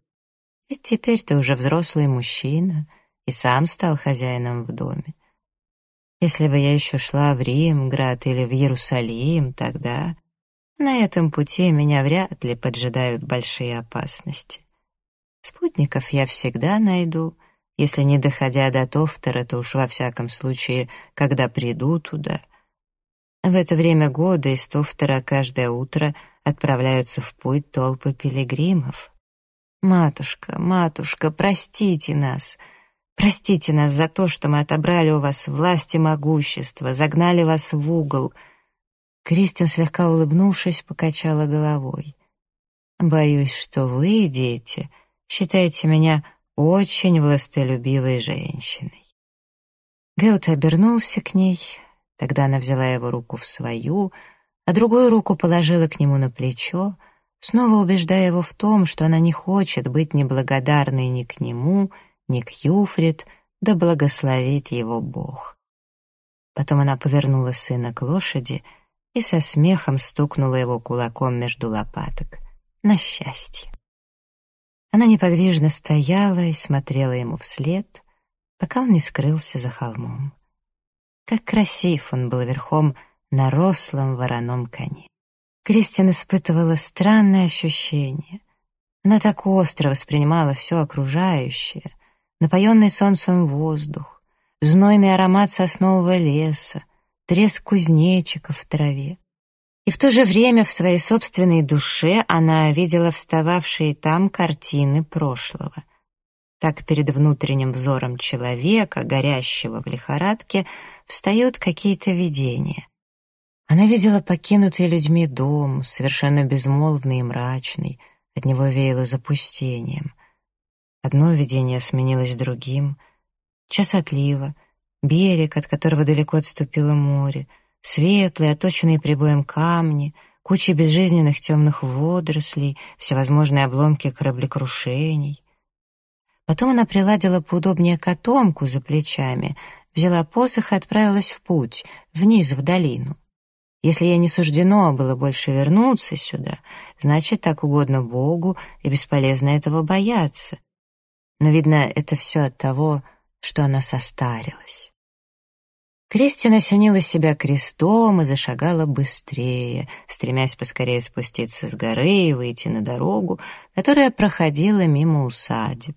Ведь теперь ты уже взрослый мужчина и сам стал хозяином в доме. Если бы я еще шла в Рим, Град или в Иерусалим, тогда на этом пути меня вряд ли поджидают большие опасности. Спутников я всегда найду, если не доходя до Тофтера, то уж во всяком случае, когда приду туда. В это время года из Тофтера каждое утро отправляются в путь толпы пилигримов. «Матушка, матушка, простите нас!» Простите нас за то, что мы отобрали у вас власть и могущество, загнали вас в угол». Кристин, слегка улыбнувшись, покачала головой. «Боюсь, что вы, дети, считаете меня очень властолюбивой женщиной». Геут обернулся к ней, тогда она взяла его руку в свою, а другую руку положила к нему на плечо, снова убеждая его в том, что она не хочет быть неблагодарной ни к нему, ни к Юфрид, да благословит его Бог. Потом она повернула сына к лошади и со смехом стукнула его кулаком между лопаток. На счастье. Она неподвижно стояла и смотрела ему вслед, пока он не скрылся за холмом. Как красив он был верхом на рослом вороном коне. Кристин испытывала странное ощущение. Она так остро воспринимала все окружающее, напоенный солнцем воздух, знойный аромат соснового леса, треск кузнечиков в траве. И в то же время в своей собственной душе она видела встававшие там картины прошлого. Так перед внутренним взором человека, горящего в лихорадке, встают какие-то видения. Она видела покинутый людьми дом, совершенно безмолвный и мрачный, от него веяло запустением — Одно видение сменилось другим. Час отлива, берег, от которого далеко отступило море, светлые, оточенные прибоем камни, куча безжизненных темных водорослей, всевозможные обломки кораблекрушений. Потом она приладила поудобнее котомку за плечами, взяла посох и отправилась в путь, вниз, в долину. Если ей не суждено было больше вернуться сюда, значит, так угодно Богу, и бесполезно этого бояться но, видно, это все от того, что она состарилась. Кристина осенила себя крестом и зашагала быстрее, стремясь поскорее спуститься с горы и выйти на дорогу, которая проходила мимо усадеб.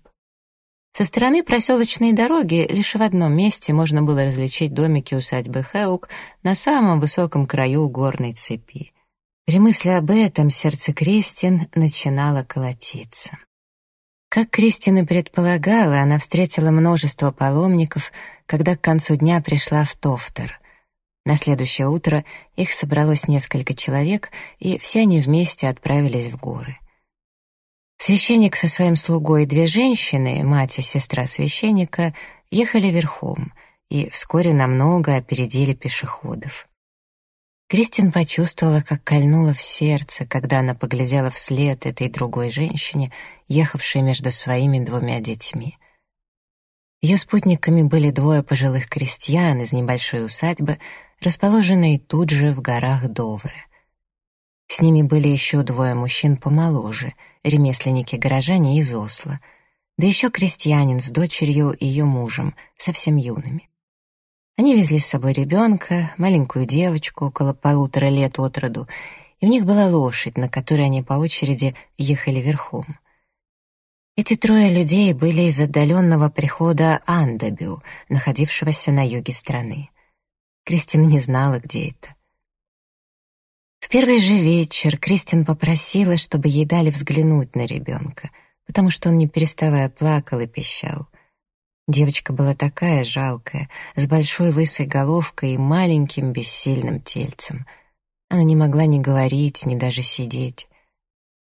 Со стороны проселочной дороги лишь в одном месте можно было различить домики усадьбы Хеук на самом высоком краю горной цепи. При мысли об этом сердце Кристин начинало колотиться. Как Кристина предполагала, она встретила множество паломников, когда к концу дня пришла в Тофтер. На следующее утро их собралось несколько человек, и все они вместе отправились в горы. Священник со своим слугой и две женщины, мать и сестра священника, ехали верхом и вскоре намного опередили пешеходов. Кристин почувствовала, как кольнуло в сердце, когда она поглядела вслед этой другой женщине, ехавшей между своими двумя детьми. Ее спутниками были двое пожилых крестьян из небольшой усадьбы, расположенной тут же в горах Довры. С ними были еще двое мужчин помоложе, ремесленники-горожане из Осла, да еще крестьянин с дочерью и ее мужем, совсем юными. Они везли с собой ребенка, маленькую девочку, около полутора лет от роду, и у них была лошадь, на которой они по очереди ехали верхом. Эти трое людей были из отдаленного прихода Андабю, находившегося на юге страны. Кристин не знала, где это. В первый же вечер Кристин попросила, чтобы ей дали взглянуть на ребенка, потому что он не переставая плакал и пищал. Девочка была такая жалкая, с большой лысой головкой и маленьким бессильным тельцем. Она не могла ни говорить, ни даже сидеть.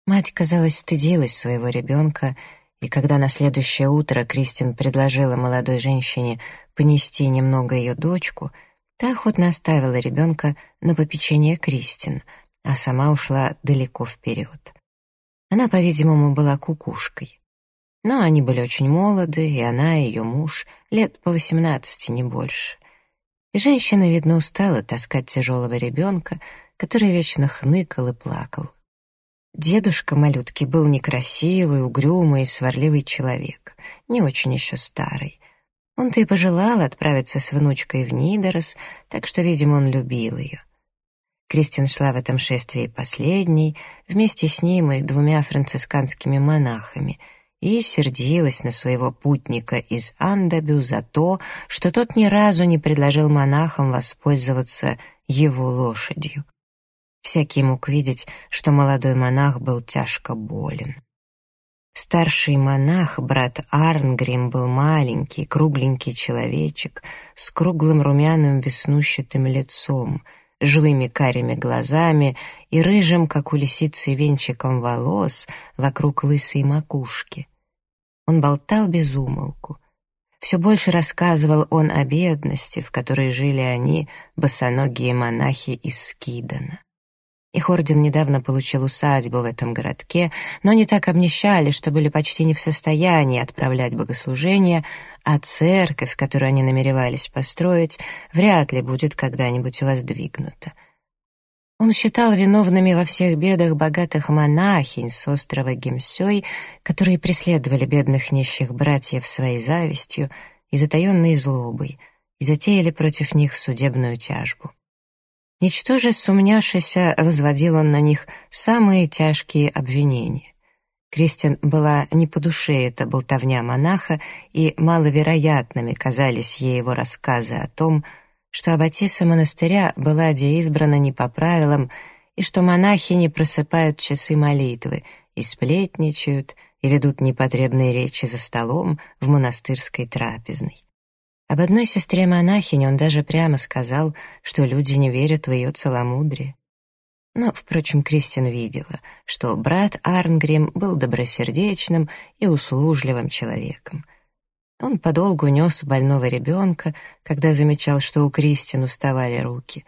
Мать, казалось, стыдилась своего ребенка, и когда на следующее утро Кристин предложила молодой женщине понести немного ее дочку, та охотно оставила ребенка на попечение Кристин, а сама ушла далеко вперед. Она, по-видимому, была кукушкой. Но они были очень молоды, и она, и ее муж, лет по восемнадцати, не больше. И женщина, видно, устала таскать тяжелого ребенка, который вечно хныкал и плакал. Дедушка малютки был некрасивый, угрюмый, сварливый человек, не очень еще старый. Он-то и пожелал отправиться с внучкой в Нидерос, так что, видимо, он любил ее. Кристин шла в этом шествии последней, вместе с ним и двумя францисканскими монахами, и сердилась на своего путника из Андабю за то, что тот ни разу не предложил монахам воспользоваться его лошадью. Всякий мог видеть, что молодой монах был тяжко болен. Старший монах, брат Арнгрим, был маленький, кругленький человечек с круглым румяным веснущатым лицом, живыми карими глазами и рыжим, как у лисицы, венчиком волос вокруг лысой макушки. Он болтал без умолку. Все больше рассказывал он о бедности, в которой жили они, босоногие монахи из Скидана. Их орден недавно получил усадьбу в этом городке, но они так обнищали, что были почти не в состоянии отправлять богослужения, а церковь, которую они намеревались построить, вряд ли будет когда-нибудь воздвигнута. Он считал виновными во всех бедах богатых монахинь с острова Гемсёй, которые преследовали бедных нищих братьев своей завистью и затаенной злобой, и затеяли против них судебную тяжбу. Ничтоже сумняшися, возводил он на них самые тяжкие обвинения. Кристин была не по душе эта болтовня монаха, и маловероятными казались ей его рассказы о том, что аббатиса монастыря была избрана не по правилам, и что монахи не просыпают часы молитвы, и сплетничают, и ведут непотребные речи за столом в монастырской трапезной. Об одной сестре-монахине он даже прямо сказал, что люди не верят в ее целомудрие. Но, впрочем, Кристин видела, что брат Арнгрим был добросердечным и услужливым человеком. Он подолгу нес больного ребенка, когда замечал, что у Кристин уставали руки.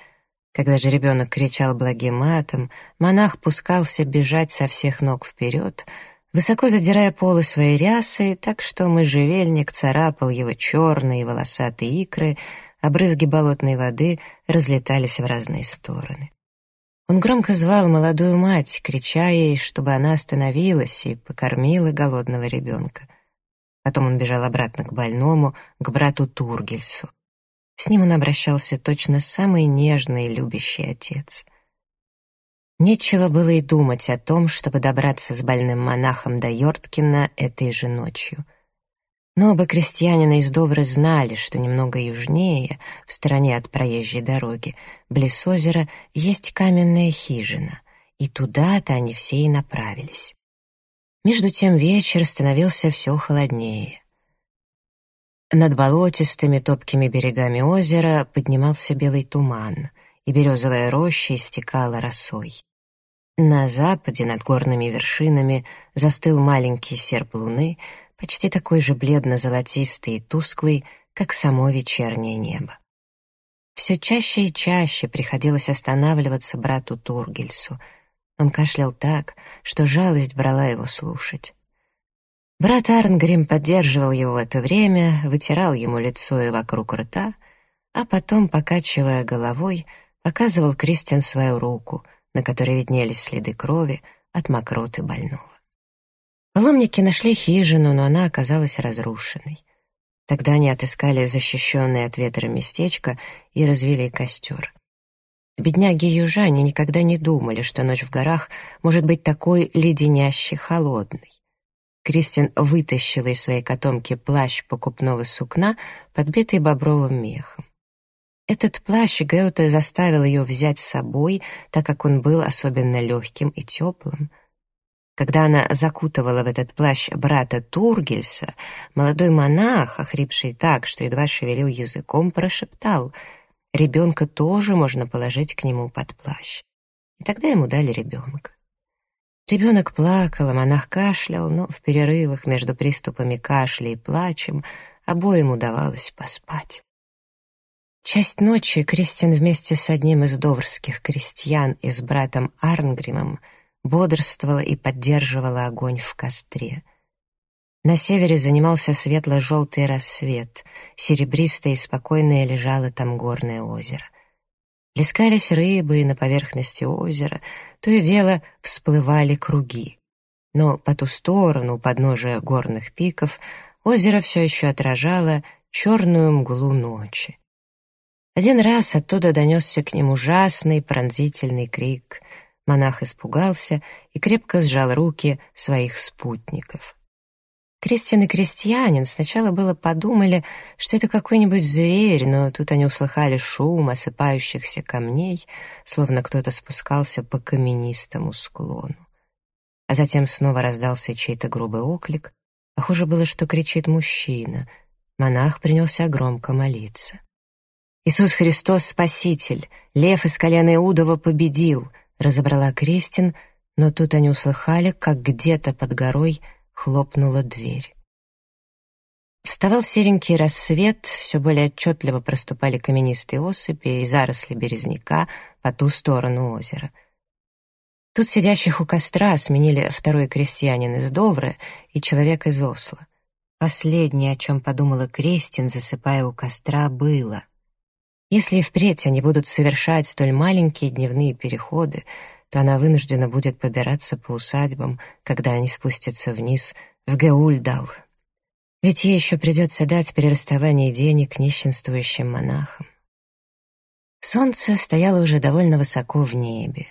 Когда же ребенок кричал благим матом, монах пускался бежать со всех ног вперед — высоко задирая полы своей рясы, так что можжевельник царапал его черные волосатые икры, а брызги болотной воды разлетались в разные стороны. Он громко звал молодую мать, крича ей, чтобы она остановилась и покормила голодного ребенка. Потом он бежал обратно к больному, к брату Тургельсу. С ним он обращался точно самый нежный и любящий отец — Нечего было и думать о том, чтобы добраться с больным монахом до Йорткина этой же ночью. Но оба крестьянина из Довры знали, что немного южнее, в стороне от проезжей дороги, близ озера, есть каменная хижина, и туда-то они все и направились. Между тем вечер становился все холоднее. Над болотистыми топкими берегами озера поднимался белый туман, и березовая роща истекала росой. На западе, над горными вершинами, застыл маленький серп луны, почти такой же бледно-золотистый и тусклый, как само вечернее небо. Все чаще и чаще приходилось останавливаться брату Тургельсу. Он кашлял так, что жалость брала его слушать. Брат Арнгрим поддерживал его в это время, вытирал ему лицо и вокруг рта, а потом, покачивая головой, показывал Кристин свою руку — на которой виднелись следы крови от мокроты больного. Паломники нашли хижину, но она оказалась разрушенной. Тогда они отыскали защищенное от ветра местечко и развели костер. Бедняги-южане никогда не думали, что ночь в горах может быть такой леденяще холодной. Кристин вытащила из своей котомки плащ покупного сукна, подбитый бобровым мехом. Этот плащ Геута заставил ее взять с собой, так как он был особенно легким и теплым. Когда она закутывала в этот плащ брата Тургельса, молодой монах, охрипший так, что едва шевелил языком, прошептал «Ребенка тоже можно положить к нему под плащ». И тогда ему дали ребенка. Ребенок плакал, а монах кашлял, но в перерывах между приступами кашля и плачем обоим удавалось поспать. Часть ночи Кристин вместе с одним из доврских крестьян и с братом Арнгримом бодрствовала и поддерживала огонь в костре. На севере занимался светло-желтый рассвет, серебристое и спокойное лежало там горное озеро. Плескались рыбы, на поверхности озера то и дело всплывали круги. Но по ту сторону, подножия горных пиков, озеро все еще отражало черную мглу ночи. Один раз оттуда донесся к ним ужасный пронзительный крик. Монах испугался и крепко сжал руки своих спутников. Кристин и крестьянин сначала было подумали, что это какой-нибудь зверь, но тут они услыхали шум осыпающихся камней, словно кто-то спускался по каменистому склону. А затем снова раздался чей-то грубый оклик. Похоже было, что кричит мужчина. Монах принялся громко молиться. «Иисус Христос — Спаситель! Лев из колена Иудова победил!» — разобрала Кристин, но тут они услыхали, как где-то под горой хлопнула дверь. Вставал серенький рассвет, все более отчетливо проступали каменистые осыпи и заросли березняка по ту сторону озера. Тут сидящих у костра сменили второй крестьянин из Довры и человек из Осла. Последнее, о чем подумала Крестин, засыпая у костра, было. Если и впредь они будут совершать столь маленькие дневные переходы, то она вынуждена будет побираться по усадьбам, когда они спустятся вниз в Геульдал. Ведь ей еще придется дать при расставании денег нищенствующим монахам. Солнце стояло уже довольно высоко в небе,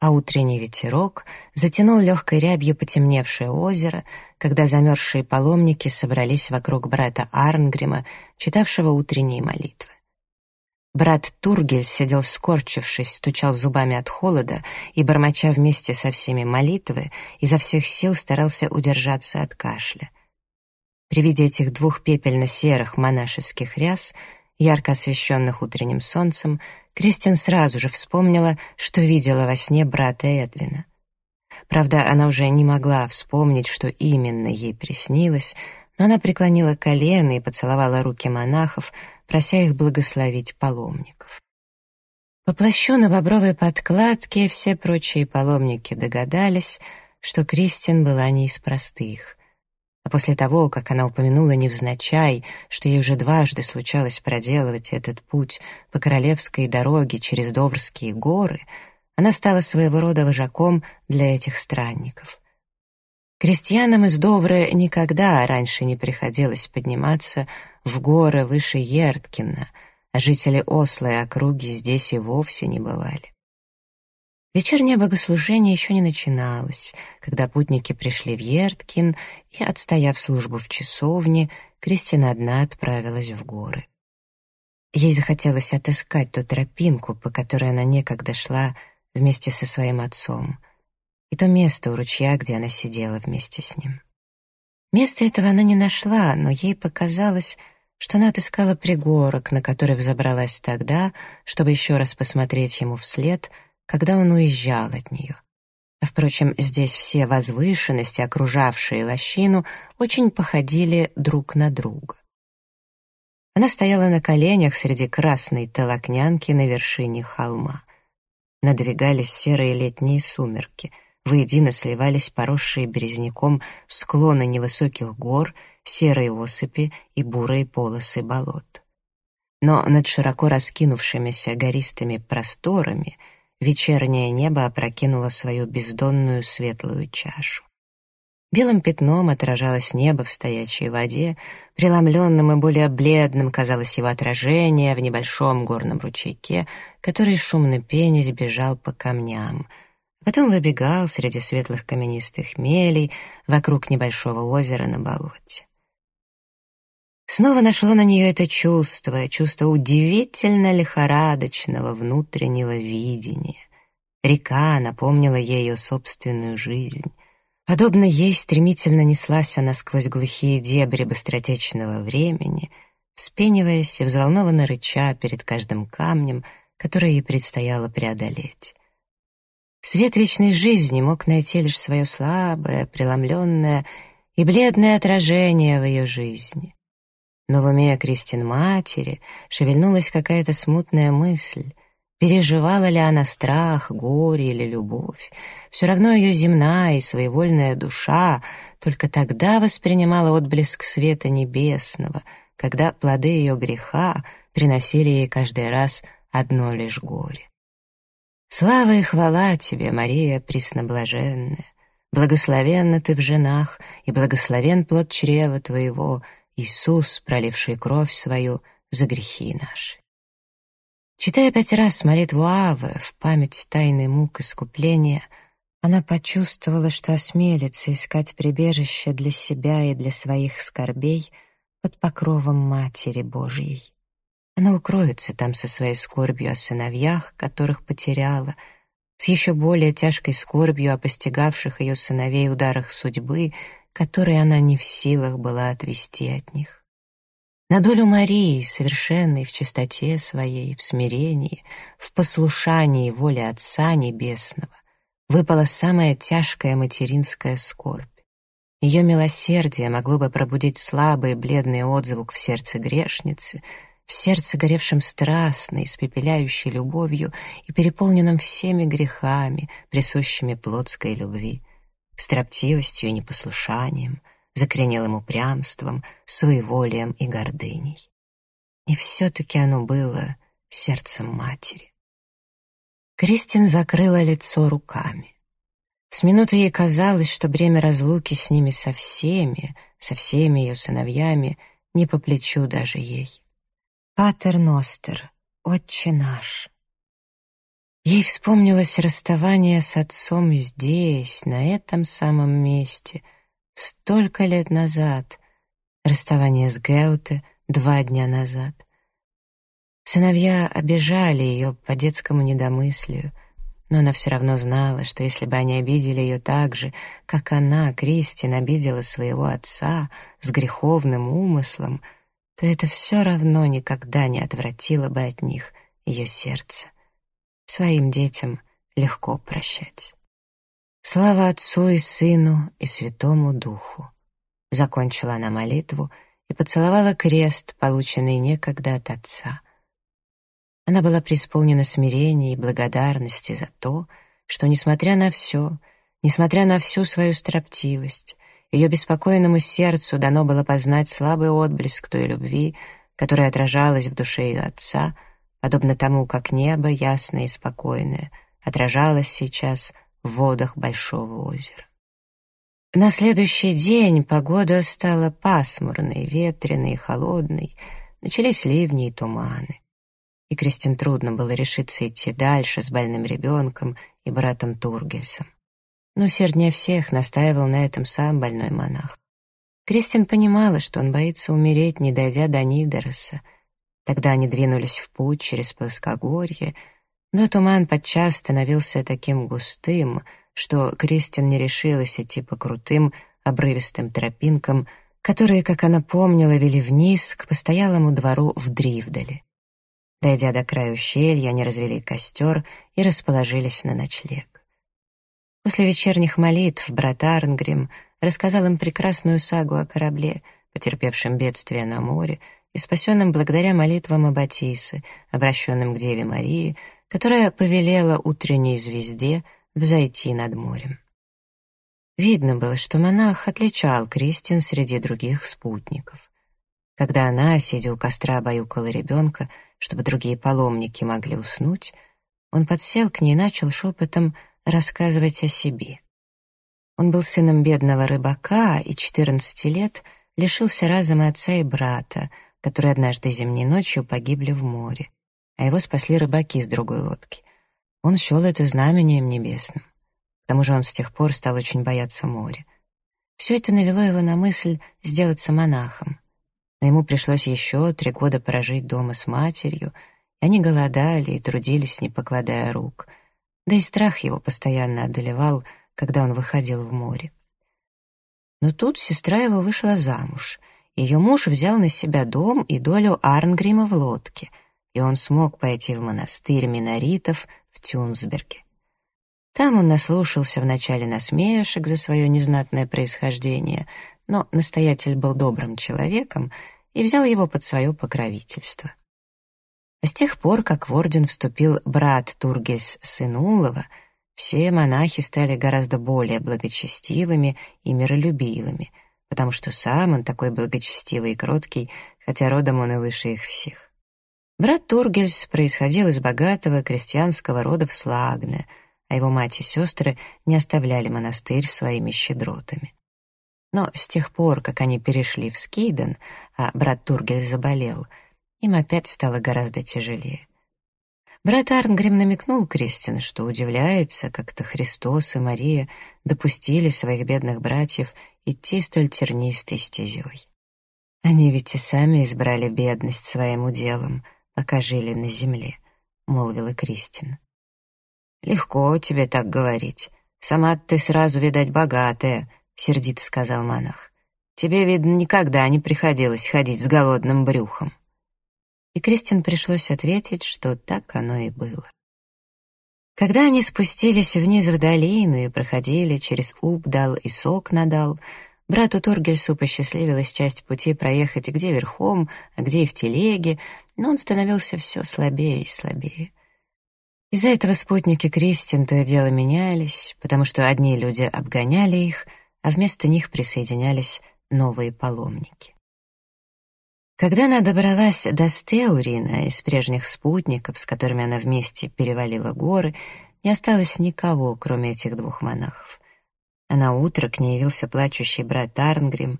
а утренний ветерок затянул легкой рябью потемневшее озеро, когда замерзшие паломники собрались вокруг брата Арнгрима, читавшего утренние молитвы. Брат Тургель сидел скорчившись, стучал зубами от холода и, бормоча вместе со всеми молитвы, изо всех сил старался удержаться от кашля. При виде этих двух пепельно-серых монашеских ряс, ярко освещенных утренним солнцем, Кристин сразу же вспомнила, что видела во сне брата Эдвина. Правда, она уже не могла вспомнить, что именно ей приснилось, но она преклонила колено и поцеловала руки монахов, прося их благословить паломников. По плащу на бобровой подкладке все прочие паломники догадались, что Кристин была не из простых. А после того, как она упомянула невзначай, что ей уже дважды случалось проделывать этот путь по королевской дороге через Доврские горы, она стала своего рода вожаком для этих странников. Крестьянам из Довры никогда раньше не приходилось подниматься в горы выше Ерткина, а жители Осло и округи здесь и вовсе не бывали. Вечернее богослужение еще не начиналось, когда путники пришли в Ерткин, и, отстояв службу в часовне, Кристина одна отправилась в горы. Ей захотелось отыскать ту тропинку, по которой она некогда шла вместе со своим отцом, и то место у ручья, где она сидела вместе с ним. Места этого она не нашла, но ей показалось, что она отыскала пригорок, на который взобралась тогда, чтобы еще раз посмотреть ему вслед, когда он уезжал от нее. Впрочем, здесь все возвышенности, окружавшие лощину, очень походили друг на друга. Она стояла на коленях среди красной толокнянки на вершине холма. Надвигались серые летние сумерки — воедино сливались поросшие березняком склоны невысоких гор, серые осыпи и бурые полосы болот. Но над широко раскинувшимися гористыми просторами вечернее небо опрокинуло свою бездонную светлую чашу. Белым пятном отражалось небо в стоячей воде, преломленным и более бледным казалось его отражение в небольшом горном ручейке, который шумно пенясь бежал по камням — Потом выбегал среди светлых каменистых мелей вокруг небольшого озера на болоте. Снова нашло на нее это чувство, чувство удивительно лихорадочного внутреннего видения. Река напомнила ей ее собственную жизнь. Подобно ей стремительно неслась она сквозь глухие дебри быстротечного времени, спениваясь и взволнованно рыча перед каждым камнем, который ей предстояло преодолеть. Свет вечной жизни мог найти лишь свое слабое, преломленное и бледное отражение в ее жизни. Но в уме Кристин матери шевельнулась какая-то смутная мысль. Переживала ли она страх, горе или любовь? Все равно ее земная и своевольная душа только тогда воспринимала отблеск света небесного, когда плоды ее греха приносили ей каждый раз одно лишь горе. Слава и хвала тебе, Мария Пресноблаженная! Благословенна ты в женах, и благословен плод чрева твоего — Иисус, проливший кровь свою за грехи наши. Читая пять раз молитву Авы в память тайны мук искупления, она почувствовала, что осмелится искать прибежище для себя и для своих скорбей под покровом Матери Божьей. Она укроется там со своей скорбью о сыновьях, которых потеряла, с еще более тяжкой скорбью о постигавших ее сыновей ударах судьбы которые она не в силах была отвести от них. На долю Марии, совершенной в чистоте своей, в смирении, в послушании воле Отца Небесного, выпала самая тяжкая материнская скорбь. Ее милосердие могло бы пробудить слабый бледный отзвук в сердце грешницы, в сердце, горевшем страстной, испепеляющей любовью и переполненном всеми грехами, присущими плотской любви — строптивостью и непослушанием, закоренелым упрямством, своеволием и гордыней. И все-таки оно было сердцем матери. Кристин закрыла лицо руками. С минуты ей казалось, что бремя разлуки с ними со всеми, со всеми ее сыновьями, не по плечу даже ей. «Патер Ностер, Отче наш», Ей вспомнилось расставание с отцом здесь, на этом самом месте, столько лет назад, расставание с Геуте два дня назад. Сыновья обижали ее по детскому недомыслию, но она все равно знала, что если бы они обидели ее так же, как она, Кристин, обидела своего отца с греховным умыслом, то это все равно никогда не отвратило бы от них ее сердце. Своим детям легко прощать. Слава Отцу и Сыну и Святому Духу. Закончила она молитву и поцеловала крест, полученный некогда от Отца. Она была преисполнена смирения и благодарности за то, что, несмотря на все, несмотря на всю свою строптивость, ее беспокойному сердцу дано было познать слабый отблеск той любви, которая отражалась в душе ее отца — подобно тому, как небо, ясное и спокойное, отражалось сейчас в водах большого озера. На следующий день погода стала пасмурной, ветреной и холодной, начались ливни и туманы. И Кристин трудно было решиться идти дальше с больным ребенком и братом Тургельсом. Но усерднее всех настаивал на этом сам больной монах. Кристин понимала, что он боится умереть, не дойдя до Нидероса, Тогда они двинулись в путь через плоскогорье, но туман подчас становился таким густым, что Кристин не решилась идти по крутым, обрывистым тропинкам, которые, как она помнила, вели вниз к постоялому двору в Дривдале. Дойдя до края ущелья, они развели костер и расположились на ночлег. После вечерних молитв брат Арнгрим рассказал им прекрасную сагу о корабле, потерпевшем бедствие на море, и спасенным благодаря молитвам Аббатисы, обращенным к Деве Марии, которая повелела утренней звезде взойти над морем. Видно было, что монах отличал Кристин среди других спутников. Когда она, сидя у костра, баюкала ребенка, чтобы другие паломники могли уснуть, он подсел к ней и начал шепотом рассказывать о себе. Он был сыном бедного рыбака и 14 лет лишился разом отца и брата, которые однажды зимней ночью погибли в море, а его спасли рыбаки с другой лодки. Он счел это знамением небесным. К тому же он с тех пор стал очень бояться моря. Все это навело его на мысль сделаться монахом. Но ему пришлось еще три года прожить дома с матерью, и они голодали и трудились, не покладая рук. Да и страх его постоянно одолевал, когда он выходил в море. Но тут сестра его вышла замуж. Ее муж взял на себя дом и долю Арнгрима в лодке, и он смог пойти в монастырь миноритов в Тюнсберге. Там он наслушался вначале насмешек за свое незнатное происхождение, но настоятель был добрым человеком и взял его под свое покровительство. С тех пор, как в орден вступил брат Тургельс сын Улова, все монахи стали гораздо более благочестивыми и миролюбивыми, потому что сам он такой благочестивый и кроткий, хотя родом он и выше их всех. Брат Тургельс происходил из богатого крестьянского рода в Слагне — а его мать и сестры не оставляли монастырь своими щедротами. Но с тех пор, как они перешли в Скиден, а брат Тургель заболел, им опять стало гораздо тяжелее. Брат Арнгрим намекнул Кристин, что удивляется, как-то Христос и Мария допустили своих бедных братьев идти столь тернистой стезей. Они ведь и сами избрали бедность своим уделом, пока жили на земле, — молвила Кристин. «Легко тебе так говорить. Сама ты сразу, видать, богатая», — сердито сказал монах. «Тебе, видно, никогда не приходилось ходить с голодным брюхом». И Кристин пришлось ответить, что так оно и было. Когда они спустились вниз в долину и проходили через Убдал и Сокнадал, брату Торгельсу посчастливилась часть пути проехать где верхом, а где и в телеге, но он становился все слабее и слабее. Из-за этого спутники Кристин то и дело менялись, потому что одни люди обгоняли их, а вместо них присоединялись новые паломники. Когда она добралась до Стеурина из прежних спутников, с которыми она вместе перевалила горы, не осталось никого, кроме этих двух монахов. А на утро к ней явился плачущий брат Арнгрим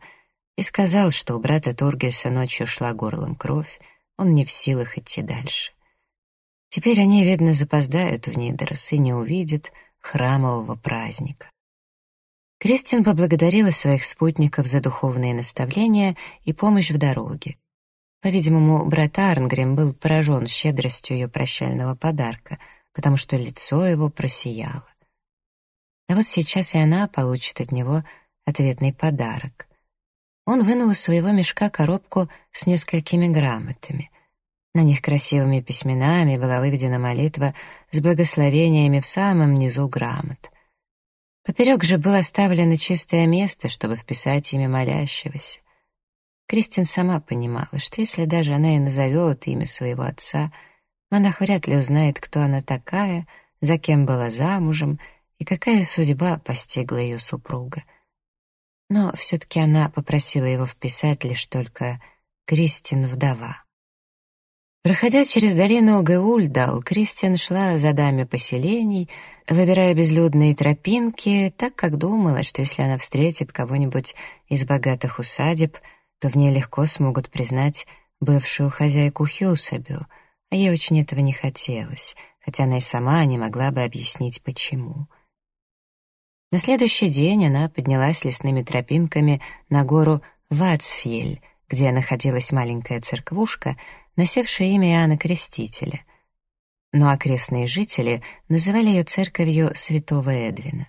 и сказал, что у брата Тургельса ночью шла горлом кровь, он не в силах идти дальше. Теперь они, видно, запоздают в Нидерс и не увидят храмового праздника. Кристин поблагодарила своих спутников за духовные наставления и помощь в дороге. По-видимому, брат Арнгрим был поражен щедростью ее прощального подарка, потому что лицо его просияло. А вот сейчас и она получит от него ответный подарок. Он вынул из своего мешка коробку с несколькими грамотами. На них красивыми письменами была выведена молитва с благословениями в самом низу грамот. Поперек же было оставлено чистое место, чтобы вписать имя молящегося. Кристин сама понимала, что если даже она и назовет имя своего отца, монах вряд ли узнает, кто она такая, за кем была замужем и какая судьба постигла ее супруга. Но все-таки она попросила его вписать лишь только «Кристин вдова». Проходя через долину Геульдал, Кристиан шла за даме поселений, выбирая безлюдные тропинки, так как думала, что если она встретит кого-нибудь из богатых усадеб, то в ней легко смогут признать бывшую хозяйку Хьюсабю, а ей очень этого не хотелось, хотя она и сама не могла бы объяснить, почему. На следующий день она поднялась лесными тропинками на гору Вацфьель, где находилась маленькая церквушка — носившая имя Иоанна Крестителя, но окрестные жители называли ее церковью святого Эдвина.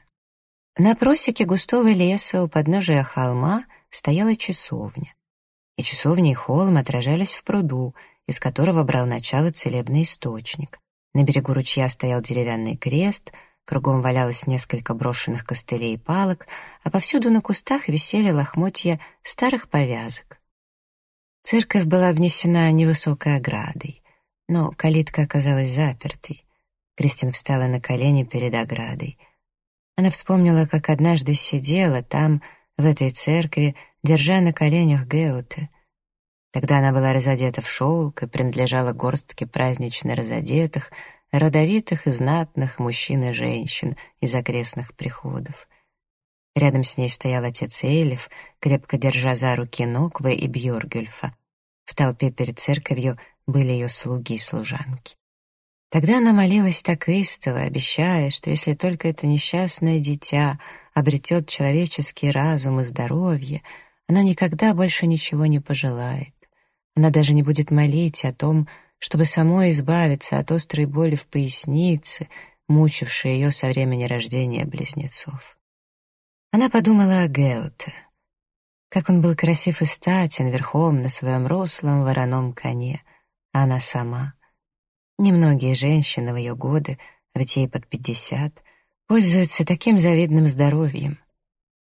На просеке густого леса у подножия холма стояла часовня. И часовня и холм отражались в пруду, из которого брал начало целебный источник. На берегу ручья стоял деревянный крест, кругом валялось несколько брошенных костылей и палок, а повсюду на кустах висели лохмотья старых повязок. Церковь была обнесена невысокой оградой, но калитка оказалась запертой. Кристин встала на колени перед оградой. Она вспомнила, как однажды сидела там, в этой церкви, держа на коленях Геуте. Тогда она была разодета в шелк и принадлежала горстке празднично разодетых, родовитых и знатных мужчин и женщин из окрестных приходов. Рядом с ней стоял отец Эйлиф, крепко держа за руки Ноквы и Бьоргюльфа. В толпе перед церковью были ее слуги и служанки. Тогда она молилась так истово, обещая, что если только это несчастное дитя обретет человеческий разум и здоровье, она никогда больше ничего не пожелает. Она даже не будет молить о том, чтобы самой избавиться от острой боли в пояснице, мучившей ее со времени рождения близнецов. Она подумала о Геуте. Как он был красив и статен верхом на своем рослом вороном коне, а она сама. Немногие женщины в ее годы, а ведь ей под пятьдесят, пользуются таким завидным здоровьем.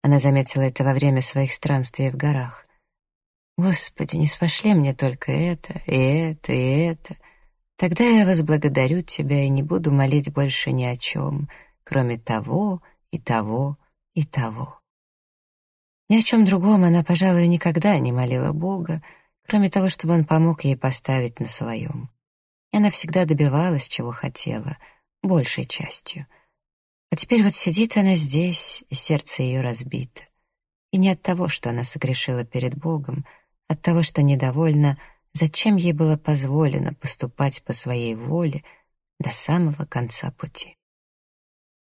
Она заметила это во время своих странствий в горах. «Господи, не спошли мне только это, и это, и это. Тогда я возблагодарю Тебя и не буду молить больше ни о чем, кроме того и того и того». Ни о чем другом она, пожалуй, никогда не молила Бога, кроме того, чтобы он помог ей поставить на своем. И она всегда добивалась, чего хотела, большей частью. А теперь вот сидит она здесь, и сердце ее разбито. И не от того, что она согрешила перед Богом, от того, что недовольна, зачем ей было позволено поступать по своей воле до самого конца пути.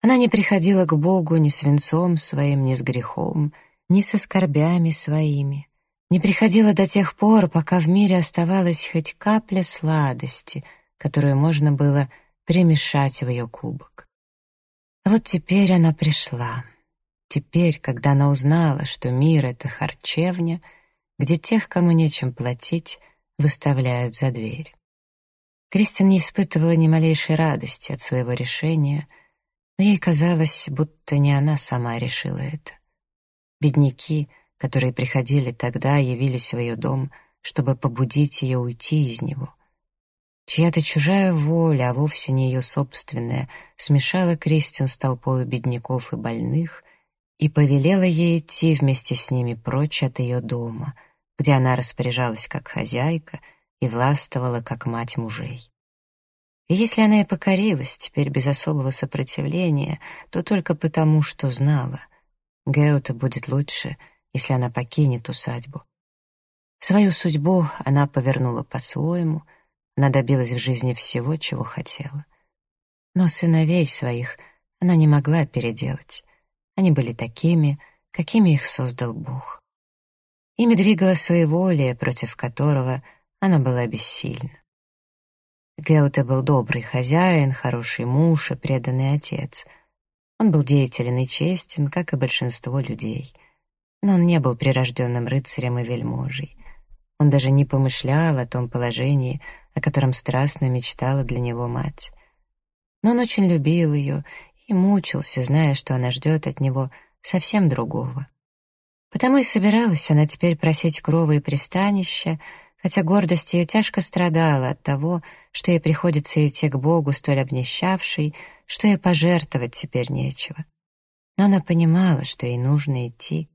Она не приходила к Богу ни с венцом своим, ни с грехом, ни со скорбями своими, не приходила до тех пор, пока в мире оставалась хоть капля сладости, которую можно было примешать в ее кубок. А вот теперь она пришла. Теперь, когда она узнала, что мир — это харчевня — где тех, кому нечем платить, выставляют за дверь. Кристин не испытывала ни малейшей радости от своего решения, но ей казалось, будто не она сама решила это. Бедняки, которые приходили тогда, явились в ее дом, чтобы побудить ее уйти из него. Чья-то чужая воля, а вовсе не ее собственная, смешала Кристин с толпой бедняков и больных и повелела ей идти вместе с ними прочь от ее дома, где она распоряжалась как хозяйка и властвовала как мать мужей. И если она и покорилась теперь без особого сопротивления, то только потому, что знала, Геута будет лучше, если она покинет усадьбу. Свою судьбу она повернула по-своему, она добилась в жизни всего, чего хотела. Но сыновей своих она не могла переделать. Они были такими, какими их создал Бог. Ими двигала своеволие, против которого она была бессильна. Геуте был добрый хозяин, хороший муж и преданный отец. Он был деятелен и честен, как и большинство людей. Но он не был прирожденным рыцарем и вельможей. Он даже не помышлял о том положении, о котором страстно мечтала для него мать. Но он очень любил ее и мучился, зная, что она ждет от него совсем другого. Потому и собиралась она теперь просить крова и пристанища, хотя гордость ее тяжко страдала от того, что ей приходится идти к Богу столь обнищавшей, что ей пожертвовать теперь нечего. Но она понимала, что ей нужно идти.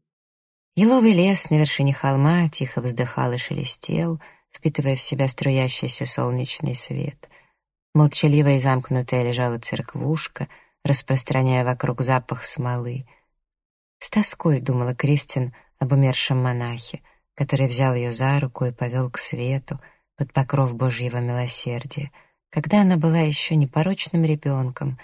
Еловый лес на вершине холма тихо вздыхал и шелестел, впитывая в себя струящийся солнечный свет. Молчаливая и замкнутая лежала церквушка — распространяя вокруг запах смолы. С тоской думала Кристин об умершем монахе, который взял ее за руку и повел к свету под покров Божьего милосердия, когда она была еще непорочным ребенком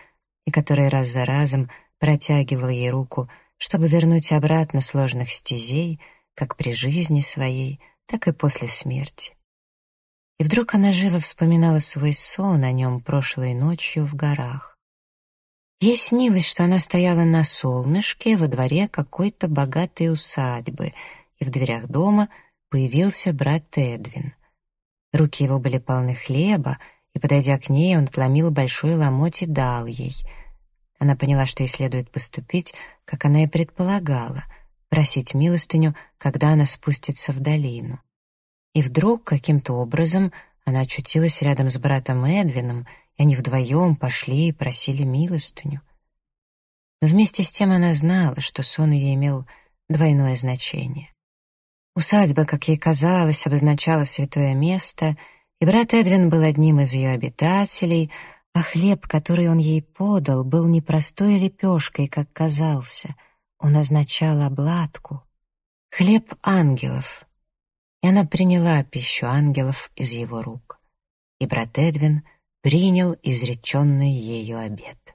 и который раз за разом протягивал ей руку, чтобы вернуть обратно сложных стезей, как при жизни своей, так и после смерти. И вдруг она живо вспоминала свой сон о нем прошлой ночью в горах. Ей снилось, что она стояла на солнышке во дворе какой-то богатой усадьбы, и в дверях дома появился брат Эдвин. Руки его были полны хлеба, и, подойдя к ней, он отломил большой ломоть и дал ей. Она поняла, что ей следует поступить, как она и предполагала, просить милостыню, когда она спустится в долину. И вдруг, каким-то образом, она очутилась рядом с братом Эдвином — и они вдвоем пошли и просили милостыню. Но вместе с тем она знала, что сон ее имел двойное значение. Усадьба, как ей казалось, обозначала святое место, и брат Эдвин был одним из ее обитателей, а хлеб, который он ей подал, был не простой лепешкой, как казался, он означал обладку. Хлеб ангелов. И она приняла пищу ангелов из его рук. И брат Эдвин принял изреченный ею обет.